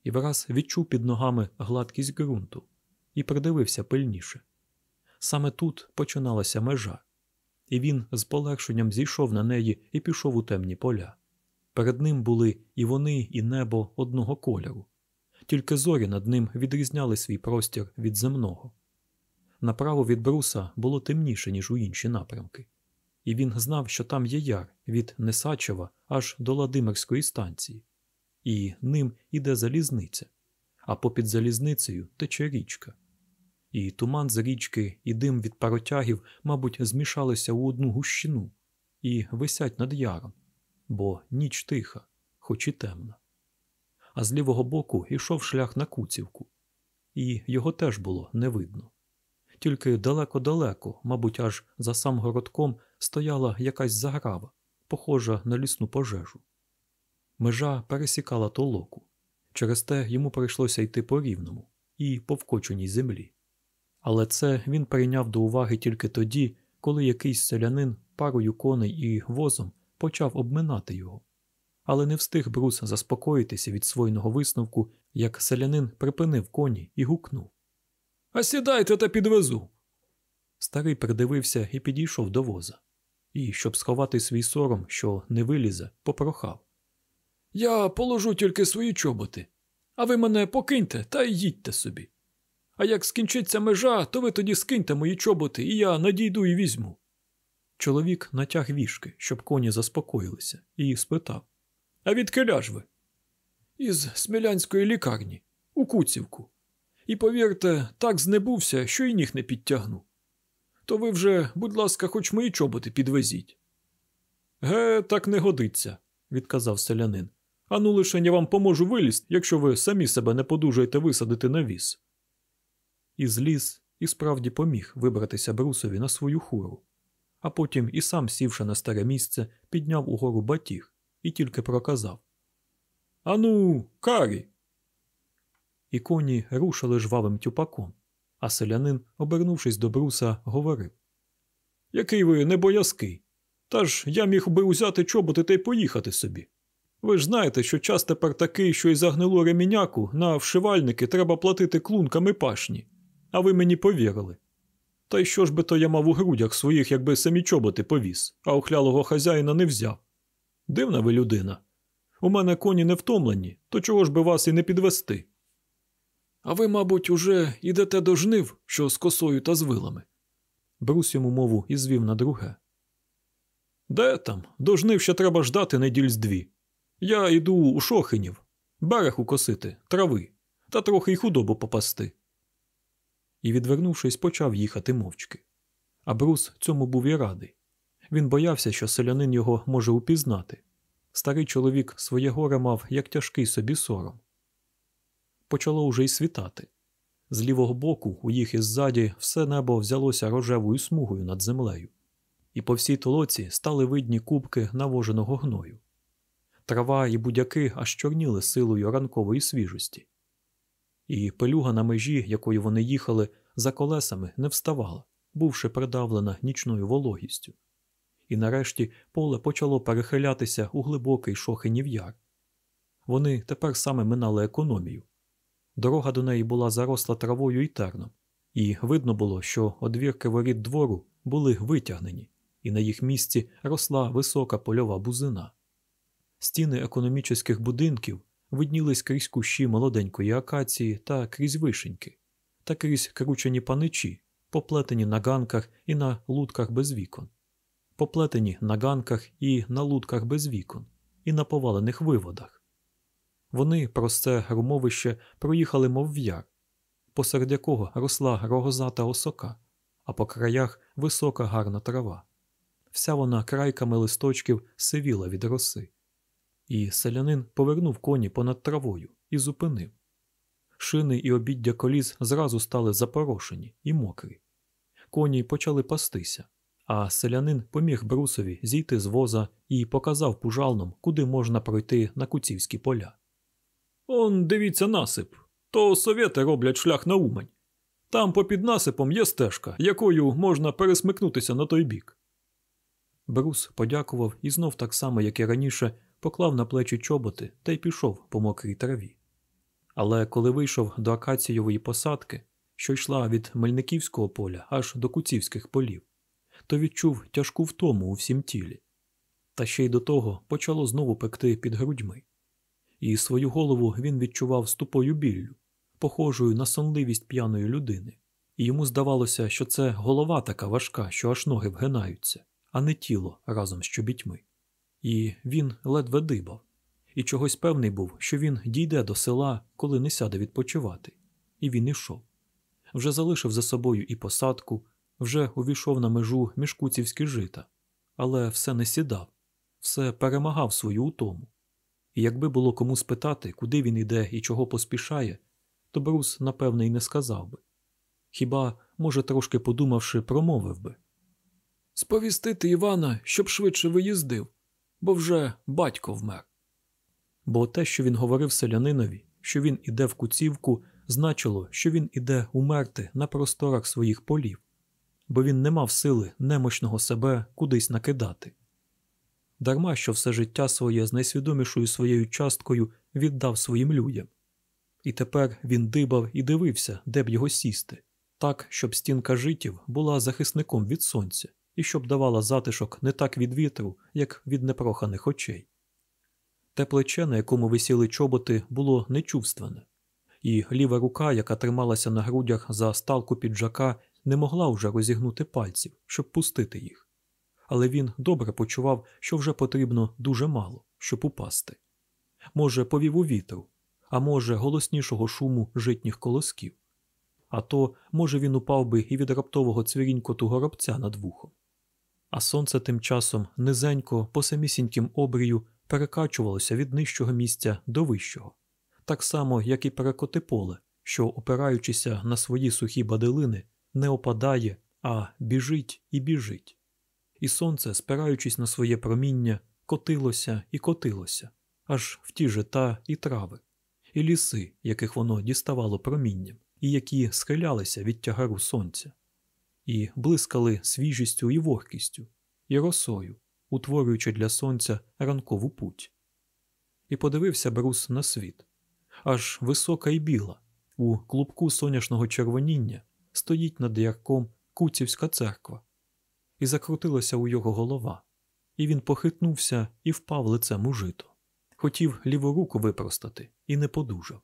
І враз відчув під ногами гладкість ґрунту і придивився пильніше. Саме тут починалася межа, і він з полегшенням зійшов на неї і пішов у темні поля. Перед ним були і вони, і небо одного кольору, тільки зорі над ним відрізняли свій простір від земного. Направо від бруса було темніше, ніж у інші напрямки, і він знав, що там є яр від Несачева аж до Ладимирської станції, і ним іде залізниця, а попід залізницею тече річка. І туман з річки, і дим від паротягів, мабуть, змішалися у одну гущину і висять над яром, бо ніч тиха, хоч і темна. А з лівого боку йшов шлях на Куцівку, і його теж було не видно. Тільки далеко-далеко, мабуть, аж за сам городком стояла якась заграва, похожа на лісну пожежу. Межа пересікала толоку. Через те йому прийшлося йти по рівному і по вкоченій землі. Але це він прийняв до уваги тільки тоді, коли якийсь селянин парою коней і возом почав обминати його. Але не встиг Брус заспокоїтися від свойного висновку, як селянин припинив коні і гукнув А сідайте та підвезу. Старий придивився і підійшов до воза. І, щоб сховати свій сором, що не вилізе, попрохав Я положу тільки свої чоботи, а ви мене покиньте та й їдьте собі. А як скінчиться межа, то ви тоді скиньте мої чоботи, і я надійду і візьму. Чоловік натяг вішки, щоб коні заспокоїлися, і спитав А від ж ви? Із смілянської лікарні, у Куцівку. І повірте, так знебувся, що й ніг не підтягну. То ви вже, будь ласка, хоч мої чоботи підвезіть. Ге, так не годиться, відказав селянин. Ану лише я вам поможу вилізти, якщо ви самі себе не подужаєте висадити на віз і зліз і справді поміг вибратися брусові на свою хуру, а потім і сам, сівши на старе місце, підняв угору батіг і тільки проказав Ану, карі. І коні рушили жвавим тюпаком, а селянин, обернувшись до бруса, говорив Який ви небоязкий. Та ж я міг би узяти чоботи та й поїхати собі. Ви ж знаєте, що час тепер такий, що й за гнилу реміняку на вшивальники треба платити клунками пашні а ви мені повірили. Та й що ж би то я мав у грудях своїх, якби самі чоботи повіз, а охлялого хазяїна не взяв. Дивна ви людина. У мене коні не втомлені, то чого ж би вас і не підвести? А ви, мабуть, уже йдете до жнив, що з косою та з вилами. Брус йому мову і звів на друге. Де там? До жнив ще треба ждати неділь з дві. Я йду у шохинів, берег укосити, трави, та трохи й худобу попасти і, відвернувшись, почав їхати мовчки. А Брус цьому був і радий. Він боявся, що селянин його може упізнати. Старий чоловік своє горе мав як тяжкий собі сором. Почало уже й світати. З лівого боку, у їх іззаді, все небо взялося рожевою смугою над землею, і по всій толоці стали видні кубки навоженого гною. Трава і будяки аж чорніли силою ранкової свіжості і пелюга на межі, якою вони їхали, за колесами не вставала, бувши придавлена нічною вологістю. І нарешті поле почало перехилятися у глибокий шохинів яр. Вони тепер саме минали економію. Дорога до неї була заросла травою і терном, і видно було, що одвірки воріт двору були витягнені, і на їх місці росла висока польова бузина. Стіни економічних будинків виднілись крізь кущі молоденької акації та крізь вишеньки, та крізь кручені паничі, поплетені на ганках і на лутках без вікон, поплетені на ганках і на лутках без вікон, і на повалених виводах. Вони про це грумовище проїхали, мов в'яр, посеред якого росла рогозата осока, а по краях висока гарна трава. Вся вона крайками листочків сивіла від роси і селянин повернув коні понад травою і зупинив. Шини і обіддя коліс зразу стали запорошені і мокрі. Коні почали пастися, а селянин поміг брусові зійти з воза і показав пужалном, куди можна пройти на куцівські поля. Он дивіться насип. То совєти роблять шлях на Умань. Там попід насипом є стежка, якою можна пересмикнутися на той бік. Брус подякував і знов так само, як і раніше, поклав на плечі чоботи та й пішов по мокрій траві. Але коли вийшов до акацієвої посадки, що йшла від Мельниківського поля аж до Куцівських полів, то відчув тяжку втому у всім тілі. Та ще й до того почало знову пекти під грудьми. І свою голову він відчував з тупою біллю, похожою на сонливість п'яної людини, і йому здавалося, що це голова така важка, що аж ноги вгинаються, а не тіло разом з чобітьми і він ледве дибав, і чогось певний був, що він дійде до села, коли не сяде відпочивати. І він ішов. Вже залишив за собою і посадку, вже увійшов на межу міжкуцівські жита, але все не сідав, все перемагав свою утому. І якби було кому спитати, куди він іде і чого поспішає, то Брус, напевне, й не сказав би. Хіба, може, трошки подумавши, промовив би Сповістити Івана, щоб швидше виїздив, бо вже батько вмер. Бо те, що він говорив селянинові, що він іде в куцівку, значило, що він іде умерти на просторах своїх полів, бо він не мав сили немощного себе кудись накидати. Дарма що все життя своє з найсвідомішою своєю часткою віддав своїм людям. І тепер він дибав і дивився, де б його сісти, так, щоб стінка житів була захисником від сонця і щоб давала затишок не так від вітру, як від непроханих очей. Те плече, на якому висіли чоботи, було нечувственне, і ліва рука, яка трималася на грудях за сталку піджака, не могла вже розігнути пальців, щоб пустити їх. Але він добре почував, що вже потрібно дуже мало, щоб упасти. Може, повів у вітру, а може, голоснішого шуму житніх колосків. А то, може, він упав би і від раптового цвірінькоту горобця над вухом. А сонце тим часом низенько, по самісіньким обрію, перекачувалося від нижчого місця до вищого, так само, як і перекоти поле, що, опираючися на свої сухі баделини, не опадає, а біжить і біжить. І сонце, спираючись на своє проміння, котилося і котилося, аж в ті жита і трави, і ліси, яких воно діставало промінням, і які схилялися від тягару сонця, і блискали свіжістю і вогкістю, і росою, утворюючи для сонця ранкову путь. І подивився Брус на світ. Аж висока і біла, у клубку соняшного червоніння стоїть над ярком Куцівська церква, і закрутилася у його голова, і він похитнувся і впав лицем у жито. Хотів ліву руку випростати і не подужав.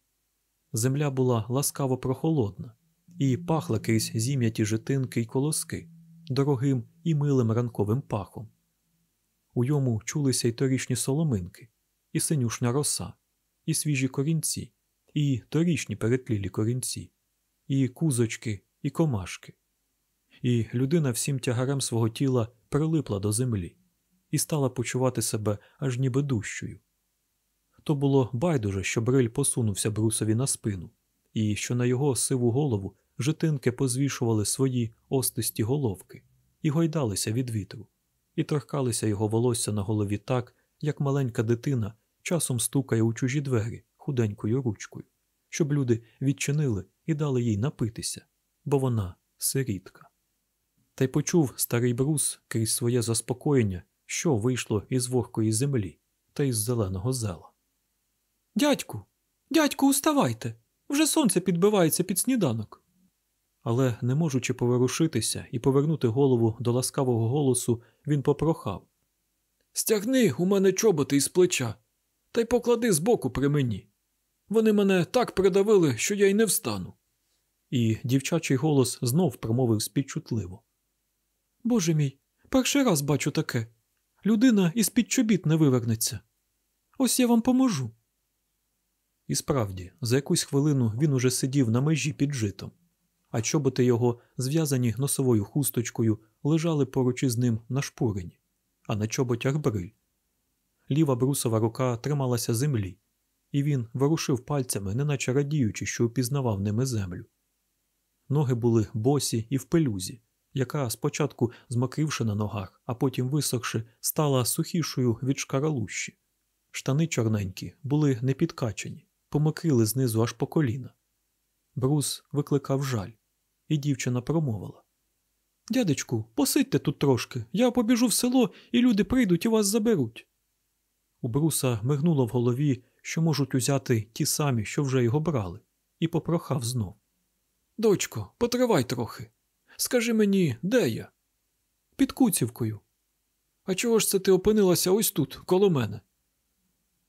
Земля була ласкаво прохолодна, і пахла крізь зім'яті житинки й колоски дорогим і милим ранковим пахом. У йому чулися й торішні соломинки, і синюшна роса, і свіжі корінці, і торішні перетлілі корінці, і кузочки, і комашки. І людина всім тягарем свого тіла прилипла до землі і стала почувати себе аж ніби дужчою. То було байдуже, що Бриль посунувся брусові на спину, і що на його сиву голову житинки позвішували свої остисті головки і гойдалися від вітру, і торкалися його волосся на голові так, як маленька дитина часом стукає у чужі двері худенькою ручкою, щоб люди відчинили і дали їй напитися, бо вона сирітка. Та й почув старий брус крізь своє заспокоєння, що вийшло із вогкої землі та із зеленого зела. Дядьку, дядьку, уставайте! Вже сонце підбивається під сніданок але, не можучи поворушитися і повернути голову до ласкавого голосу, він попрохав Стягни у мене чоботи із плеча, та й поклади збоку при мені. Вони мене так придавили, що я й не встану. І дівчачий голос знов промовив спідчутливо. Боже мій, перший раз бачу таке. Людина із під чобіт не вивернеться. Ось я вам поможу. І справді, за якусь хвилину він уже сидів на межі під житом а чоботи його, зв'язані носовою хусточкою, лежали поруч із ним на шпурині, а на чоботях бриль. Ліва брусова рука трималася землі, і він ворушив пальцями, неначе радіючи, що упізнавав ними землю. Ноги були босі і в пелюзі, яка спочатку змокривши на ногах, а потім висохши, стала сухішою від шкаралущі. Штани чорненькі були не підкачені, помокрили знизу аж по коліна. Брус викликав жаль і дівчина промовила Дядечку, посидьте тут трошки, я побіжу в село, і люди прийдуть і вас заберуть. У бруса мигнуло в голові, що можуть узяти ті самі, що вже його брали, і попрохав знов. Дочко, потривай трохи. Скажи мені, де я? Під Куцівкою. А чого ж це ти опинилася ось тут, коло мене?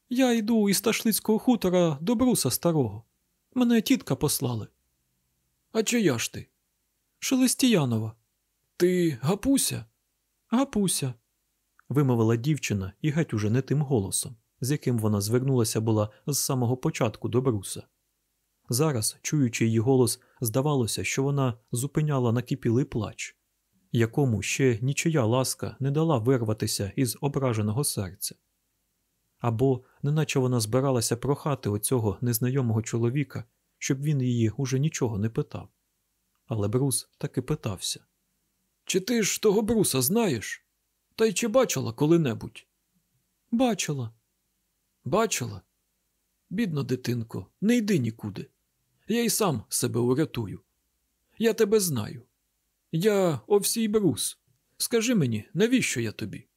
Я йду із Ташлицького хутора до бруса старого. Мене тітка послали. А чия ж ти? Шелестіянова. Ти гапуся? Гапуся, вимовила дівчина і геть уже не тим голосом, з яким вона звернулася була з самого початку до бруса. Зараз, чуючи її голос, здавалося, що вона зупиняла накипілий плач, якому ще нічия ласка не дала вирватися із ображеного серця. Або, неначе вона збиралася прохати оцього незнайомого чоловіка щоб він її уже нічого не питав. Але Брус таки питався Чи ти ж того Бруса знаєш? Та й чи бачила коли-небудь? Бачила. Бачила? Бідно, дитинко, не йди нікуди. Я й сам себе урятую. Я тебе знаю. Я Овсій Брус. Скажи мені, навіщо я тобі?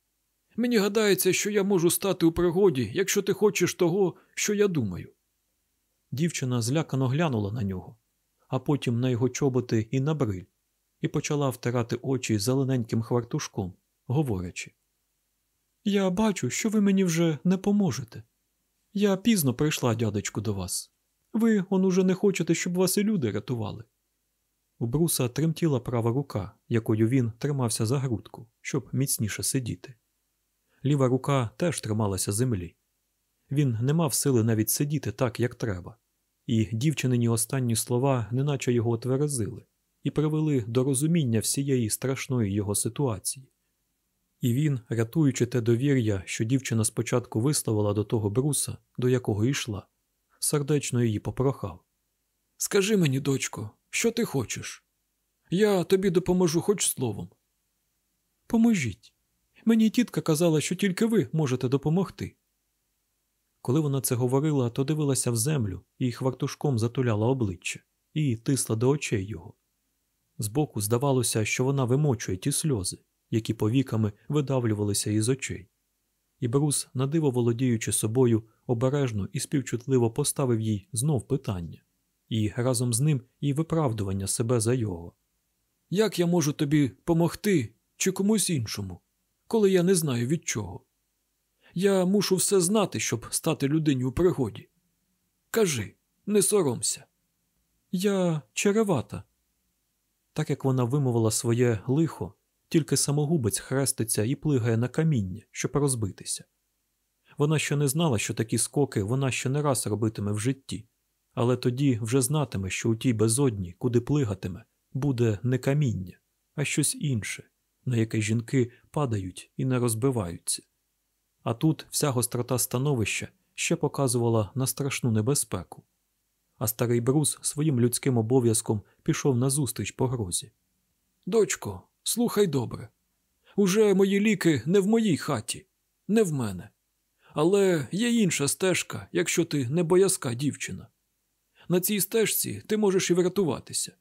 Мені гадається, що я можу стати у пригоді, якщо ти хочеш того, що я думаю. Дівчина злякано глянула на нього, а потім на його чоботи і на бриль, і почала втирати очі зелененьким хвартушком, говорячи: Я бачу, що ви мені вже не поможете. Я пізно прийшла, дядечку, до вас. Ви, он уже не хочете, щоб вас і люди рятували. У бруса тремтіла права рука, якою він тримався за грудку, щоб міцніше сидіти. Ліва рука теж трималася землі. Він не мав сили навіть сидіти так, як треба, і дівчинині останні слова неначе його отверезили і привели до розуміння всієї страшної його ситуації. І він, рятуючи те довір'я, що дівчина спочатку висловила до того бруса, до якого йшла, сердечно її попрохав. Скажи мені, дочко, що ти хочеш? Я тобі допоможу хоч словом. Поможіть. Мені тітка казала, що тільки ви можете допомогти. Коли вона це говорила, то дивилася в землю і хвартушком затуляла обличчя і тисла до очей його. Збоку здавалося, що вона вимочує ті сльози, які повіками видавлювалися із очей. І Брус, надиво володіючи собою, обережно і співчутливо поставив їй знов питання, і разом з ним і виправдування себе за його. Як я можу тобі помогти чи комусь іншому, коли я не знаю від чого? Я мушу все знати, щоб стати людині у пригоді. Кажи, не соромся. Я черевата. Так як вона вимовила своє лихо, тільки самогубець хреститься і плигає на каміння, щоб розбитися. Вона ще не знала, що такі скоки вона ще не раз робитиме в житті, але тоді вже знатиме, що у тій безодні, куди плигатиме, буде не каміння, а щось інше, на яке жінки падають і не розбиваються. А тут вся гострота становища ще показувала на страшну небезпеку. А старий Брус своїм людським обов'язком пішов назустріч погрозі. Дочко, слухай добре. Уже мої ліки не в моїй хаті, не в мене. Але є інша стежка, якщо ти не боязка дівчина. На цій стежці ти можеш і врятуватися.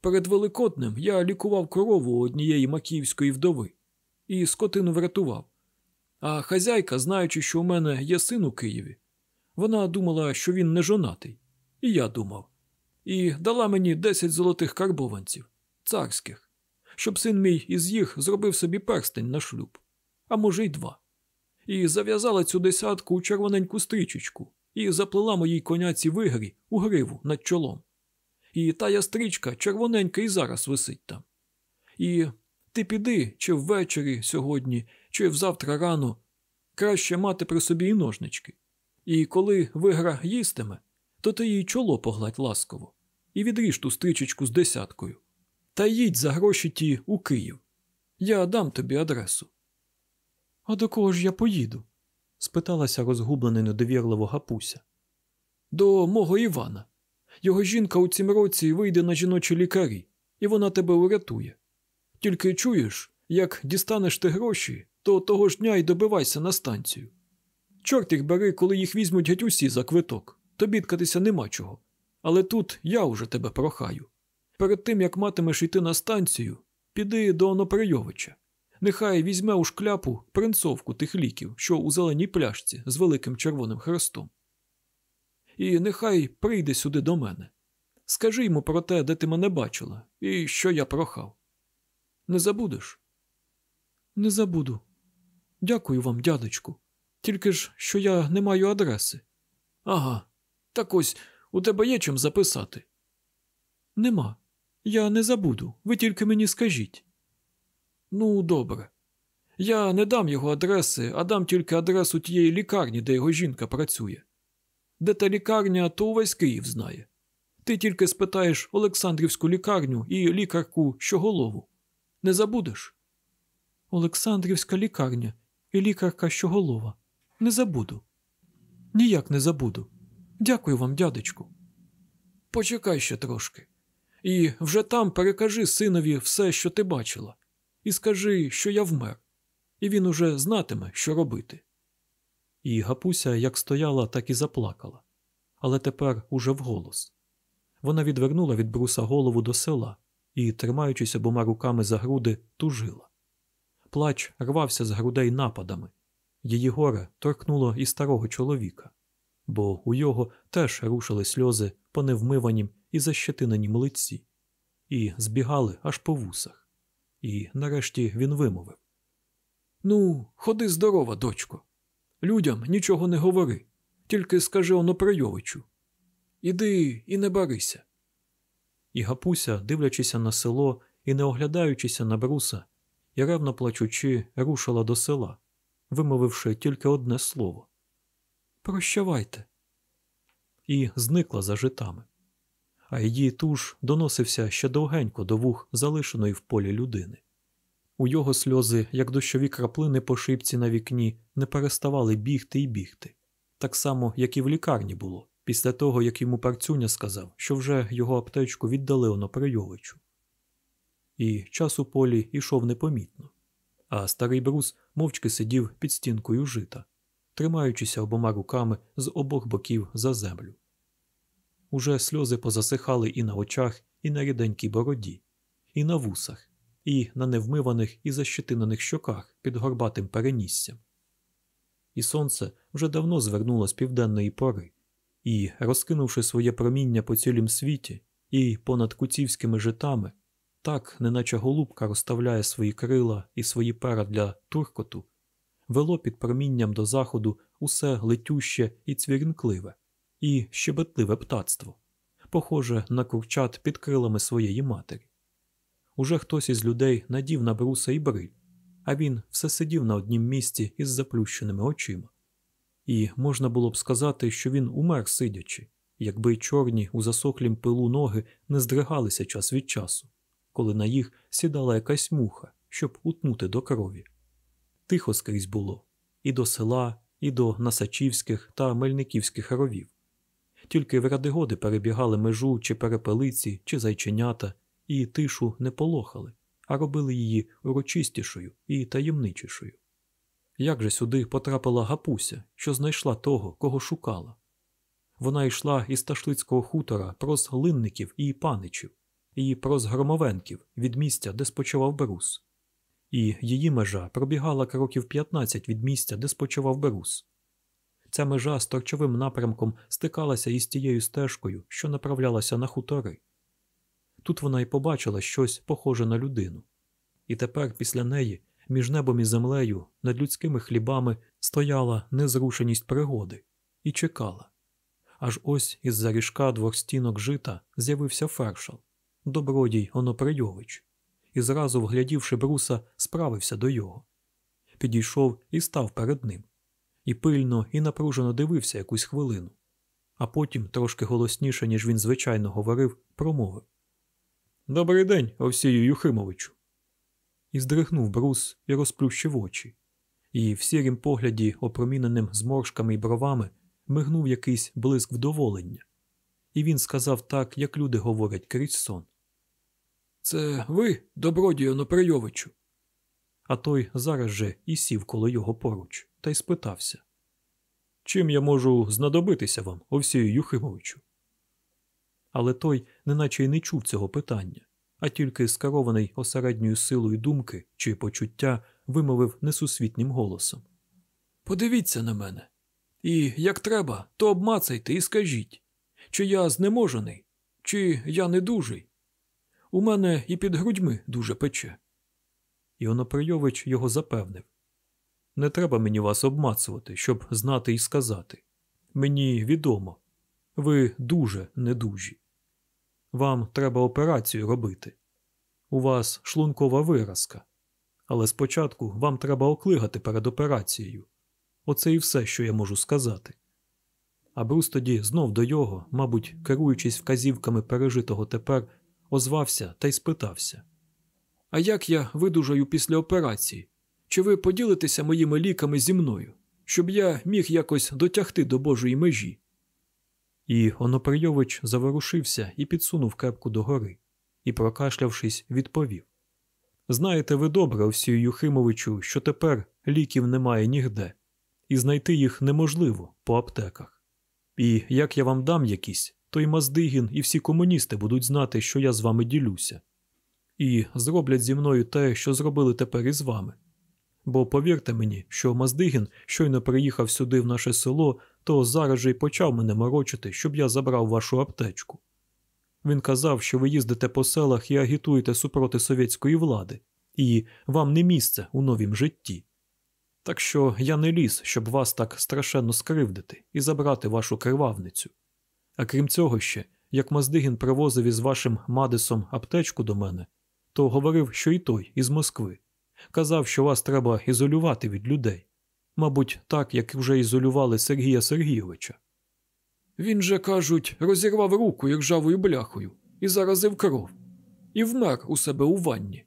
Перед Великоднем я лікував корову однієї макіївської вдови і скотину врятував. А хазяйка, знаючи, що у мене є син у Києві, вона думала, що він не жонатий. І я думав. І дала мені десять золотих карбованців, царських, щоб син мій із їх зробив собі перстень на шлюб, а може, й два. І зав'язала цю десятку у червоненьку стрічечку і заплела моїй коняці вигрі у гриву над чолом. І тая стрічка червоненька і зараз висить там. І ти піди чи ввечері сьогодні, чи взавтра рано, краще мати при собі і ножнички. І коли вигра їстиме, то ти їй чоло погладь ласково і відріж ту стрічечку з десяткою. Та їдь за гроші ті у Київ. Я дам тобі адресу. А до кого ж я поїду? спиталася розгублена недовірливо гапуся. До мого Івана. Його жінка у цім році вийде на жіночі лікарі, і вона тебе урятує. Тільки чуєш, як дістанеш ти гроші, то того ж дня й добивайся на станцію. Чорт їх бери, коли їх візьмуть геть усі за квиток. То бідкатися нема чого. Але тут я уже тебе прохаю. Перед тим як матимеш йти на станцію, піди до Оноприйовича. Нехай візьме у шкляпу принцовку тих ліків, що у зеленій пляшці з великим червоним хрестом. І нехай прийде сюди до мене. Скажи йому про те, де ти мене бачила, і що я прохав. Не забудеш? Не забуду. Дякую вам, дядечку. Тільки ж, що я не маю адреси. Ага, так ось у тебе є чим записати? Нема. Я не забуду. Ви тільки мені скажіть. Ну, добре. Я не дам його адреси, а дам тільки адресу тієї лікарні, де його жінка працює. Де та лікарня, то увесь Київ знає. Ти тільки спитаєш Олександрівську лікарню і лікарку щоголову. Не забудеш? Олександрівська лікарня і лікарка щоголова. Не забуду. Ніяк не забуду. Дякую вам, дядечку. почекай ще трошки. І вже там перекажи синові все, що ти бачила, і скажи, що я вмер, і він уже знатиме, що робити. І Гапуся як стояла, так і заплакала, але тепер уже вголос. Вона відвернула від бруса голову до села і, тримаючись обома руками за груди, тужила. Плач рвався з грудей нападами. Її горе торкнуло і старого чоловіка, бо у його теж рушили сльози по невмиванім і защетиненім лиці, і збігали аж по вусах. І нарешті він вимовив Ну, ходи здорова, дочко. Людям нічого не говори, тільки скажи Оноприйовичу. Іди і не барися. І Гапуся, дивлячися на село і не оглядаючися на бруса, і ревно плачучи, рушила до села, вимовивши тільки одне слово Прощавайте. І зникла за житами. А її туш доносився ще довгенько до вух залишеної в полі людини. У його сльози, як дощові краплини по шибці на вікні, не переставали бігти і бігти, так само, як і в лікарні було, після того, як йому парцюня сказав, що вже його аптечку віддали Оноприйовичу. І час у полі йшов непомітно, а старий брус мовчки сидів під стінкою жита, тримаючися обома руками з обох боків за землю. Уже сльози позасихали і на очах, і на ріденькій бороді, і на вусах і на невмиваних і защетинених щоках під горбатим переніссям. І сонце вже давно звернуло з південної пори, і, розкинувши своє проміння по цілім світі і понад куцівськими житами, так, неначе голубка розставляє свої крила і свої пера для туркоту, вело під промінням до заходу усе летюще і цвірінкливе, і щебетливе птацтво, похоже на курчат під крилами своєї матері. Уже хтось із людей надів на бруса і бриль, а він все сидів на однім місці із заплющеними очима. І можна було б сказати, що він умер сидячи, якби чорні у засохлім пилу ноги не здригалися час від часу, коли на їх сідала якась муха, щоб утнути до крові. Тихо скрізь було і до села, і до Насачівських та Мельниківських ровів. Тільки в радигоди перебігали межу чи перепелиці, чи зайченята, і тишу не полохали, а робили її урочистішою і таємничішою. Як же сюди потрапила гапуся, що знайшла того, кого шукала? Вона йшла із ташлицького хутора проз глинників і паничів, і проз громовенків від місця, де спочивав Берус. І її межа пробігала кроків 15 від місця, де спочивав Берус. Ця межа з торчовим напрямком стикалася із тією стежкою, що направлялася на хутори. Тут вона й побачила щось похоже на людину. І тепер, після неї, між небом і землею, над людськими хлібами стояла незрушеність пригоди і чекала. Аж ось із за ріжка двох стінок жита з'явився фершал, добродій Оноприйович, і зразу, вглядівши бруса, справився до його. Підійшов і став перед ним, і пильно і напружено дивився якусь хвилину, а потім, трошки голосніше, ніж він звичайно говорив, промовив Добрий день, Овсію Юхимовичу. І здригнув брус і розплющив очі, і в сірім погляді, опроміненим зморшками й бровами, мигнув якийсь блиск вдоволення, і він сказав так, як люди говорять крізь сон. Це ви, добродію Оноприйовичу?» А той зараз же і сів коло його поруч та й спитався Чим я можу знадобитися вам, Овсію Юхимовичу? але той неначе й не чув цього питання, а тільки скерований осередньою силою думки чи почуття вимовив несусвітнім голосом. Подивіться на мене. І як треба, то обмацайте і скажіть, чи я знеможений, чи я недужий. У мене і під грудьми дуже пече. І Оноприйович його запевнив Не треба мені вас обмацувати, щоб знати і сказати. Мені відомо, ви дуже недужі. Вам треба операцію робити. У вас шлункова виразка. Але спочатку вам треба оклигати перед операцією. Оце і все, що я можу сказати. А Брус тоді знов до його, мабуть, керуючись вказівками пережитого тепер, озвався та й спитався: А як я видужаю після операції? Чи ви поділитеся моїми ліками зі мною, щоб я міг якось дотягти до Божої межі? І Оноприйович заворушився і підсунув кепку догори, і, прокашлявшись, відповів Знаєте ви добре, Овсію Юхимовичу, що тепер ліків немає нігде, і знайти їх неможливо по аптеках. І як я вам дам якісь, то й Маздигін, і всі комуністи будуть знати, що я з вами ділюся, і зроблять зі мною те, що зробили тепер із вами. Бо повірте мені, що Маздигін щойно приїхав сюди в наше село, то зараз же й почав мене морочити, щоб я забрав вашу аптечку. Він казав, що ви їздите по селах і агітуєте супроти совєтської влади, і вам не місце у новім житті. Так що я не ліз, щоб вас так страшенно скривдити і забрати вашу кривавницю. А крім цього ще, як Маздигін привозив із вашим Мадисом аптечку до мене, то говорив, що і той із Москви. Казав, що вас треба ізолювати від людей. Мабуть, так, як вже ізолювали Сергія Сергійовича. Він же, кажуть, розірвав руку як жавою бляхою і заразив кров, і вмер у себе у ванні.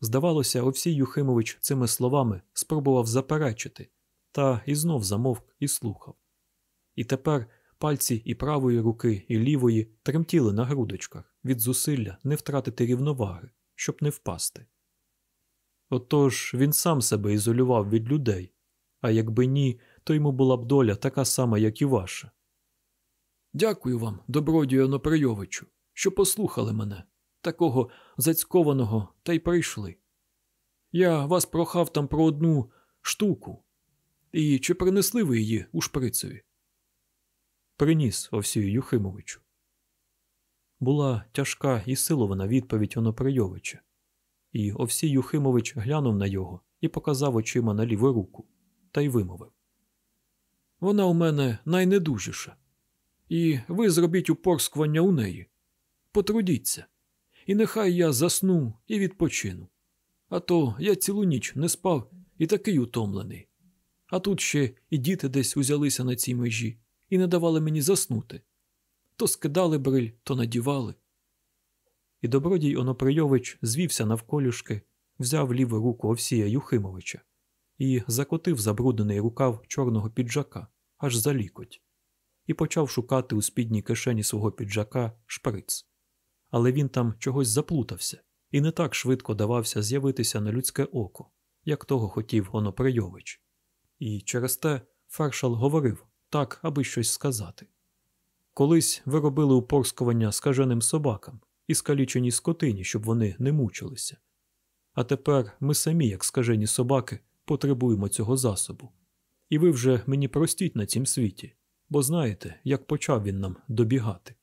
Здавалося, Овсій Юхимович цими словами спробував заперечити, та і знов замовк і слухав. І тепер пальці і правої руки, і лівої тремтіли на грудочках від зусилля не втратити рівноваги, щоб не впасти. Отож він сам себе ізолював від людей, а якби ні, то йому була б доля така сама, як і ваша. Дякую вам, добродію Оноприйовичу, що послухали мене, такого зацькованого, та й прийшли. Я вас прохав там про одну штуку. І чи принесли ви її у шприцеві? Приніс Овсію Юхимовичу. Була тяжка і силована відповідь Оноприйовича, і Овсій Юхимович глянув на його і показав очима на ліву руку, та й вимовив. Вона у мене найнедужіша. І ви зробіть упорскування у неї. Потрудіться, і нехай я засну і відпочину. А то я цілу ніч не спав і такий утомлений. А тут ще і діти десь узялися на цій межі і не давали мені заснути. То скидали бриль, то надівали. І добродій Оноприйович звівся навколюшки, взяв ліву руку Овсія Юхимовича і закотив забруднений рукав чорного піджака аж за лікоть і почав шукати у спідній кишені свого піджака шприц. Але він там чогось заплутався і не так швидко давався з'явитися на людське око, як того хотів Оноприйович. І через те фершал говорив так, аби щось сказати. Колись ви робили упорскування скаженим собакам і скаліченій скотині, щоб вони не мучилися. А тепер ми самі, як скажені собаки, потребуємо цього засобу. І ви вже мені простіть на цім світі, бо знаєте, як почав він нам добігати.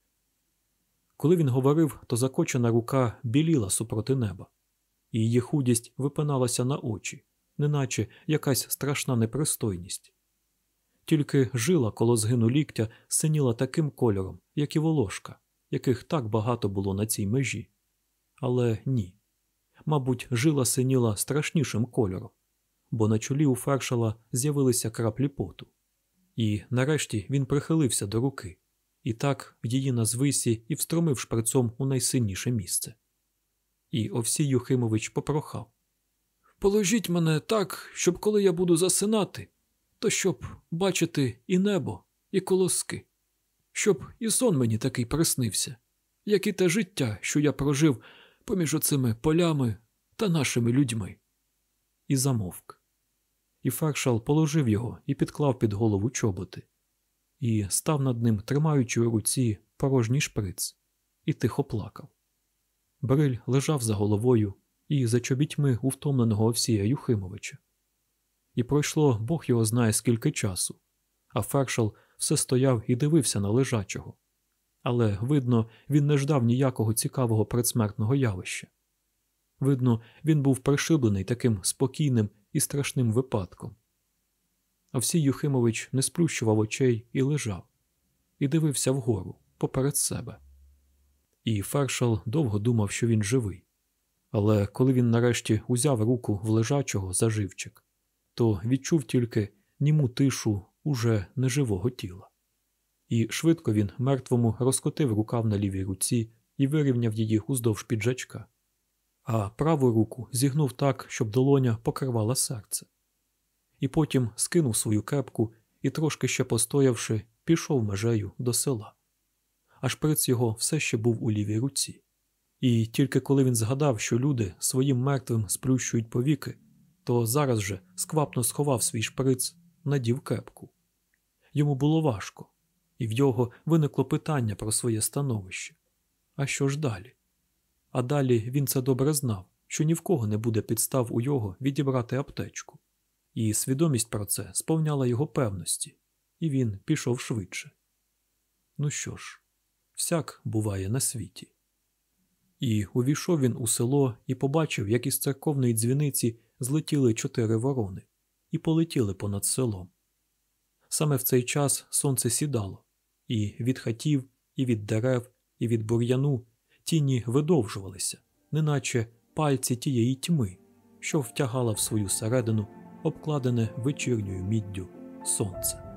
Коли він говорив, то закочена рука біліла супроти неба, і її худість випиналася на очі, неначе якась страшна непристойність. Тільки жила коло згину ліктя синіла таким кольором, як і волошка, яких так багато було на цій межі. Але ні. Мабуть, жила синіла страшнішим кольором, бо на чолі у фершала з'явилися краплі поту. І нарешті він прихилився до руки, і так її на звисі і встромив шприцом у найсинніше місце. І Овсій Юхимович попрохав Положіть мене так, щоб коли я буду засинати, то щоб бачити і небо, і колоски, щоб і сон мені такий приснився, як і те життя, що я прожив поміж оцими полями та нашими людьми. І замовк і фершал положив його і підклав під голову чоботи, і став над ним, тримаючи у руці порожній шприц, і тихо плакав. Бриль лежав за головою і за чобітьми у втомленого Овсія Юхимовича. І пройшло Бог його знає скільки часу, а фершал все стояв і дивився на лежачого. Але, видно, він не ждав ніякого цікавого предсмертного явища. Видно, він був пришиблений таким спокійним і страшним випадком. Овсій Юхимович не сплющував очей і лежав, і дивився вгору поперед себе. І фершал довго думав, що він живий. Але коли він нарешті узяв руку в лежачого за живчик, то відчув тільки німу тишу уже неживого тіла. І швидко він мертвому розкотив рукав на лівій руці і вирівняв її уздовж піджачка а праву руку зігнув так, щоб долоня покривала серце. І потім скинув свою кепку і, трошки ще постоявши, пішов межею до села. а шприц його все ще був у лівій руці. І тільки коли він згадав, що люди своїм мертвим сплющують повіки, то зараз же сквапно сховав свій шприц, надів кепку. Йому було важко, і в його виникло питання про своє становище. А що ж далі? А далі він це добре знав, що ні в кого не буде підстав у його відібрати аптечку, і свідомість про це сповняла його певності, і він пішов швидше. Ну що ж, всяк буває на світі. І увійшов він у село і побачив, як із церковної дзвіниці злетіли чотири ворони і полетіли понад селом. Саме в цей час сонце сідало, і від хатів, і від дерев, і від бур'яну тіні видовжувалися, неначе пальці тієї тьми, що втягала в свою середину обкладене вечірньою міддю сонце.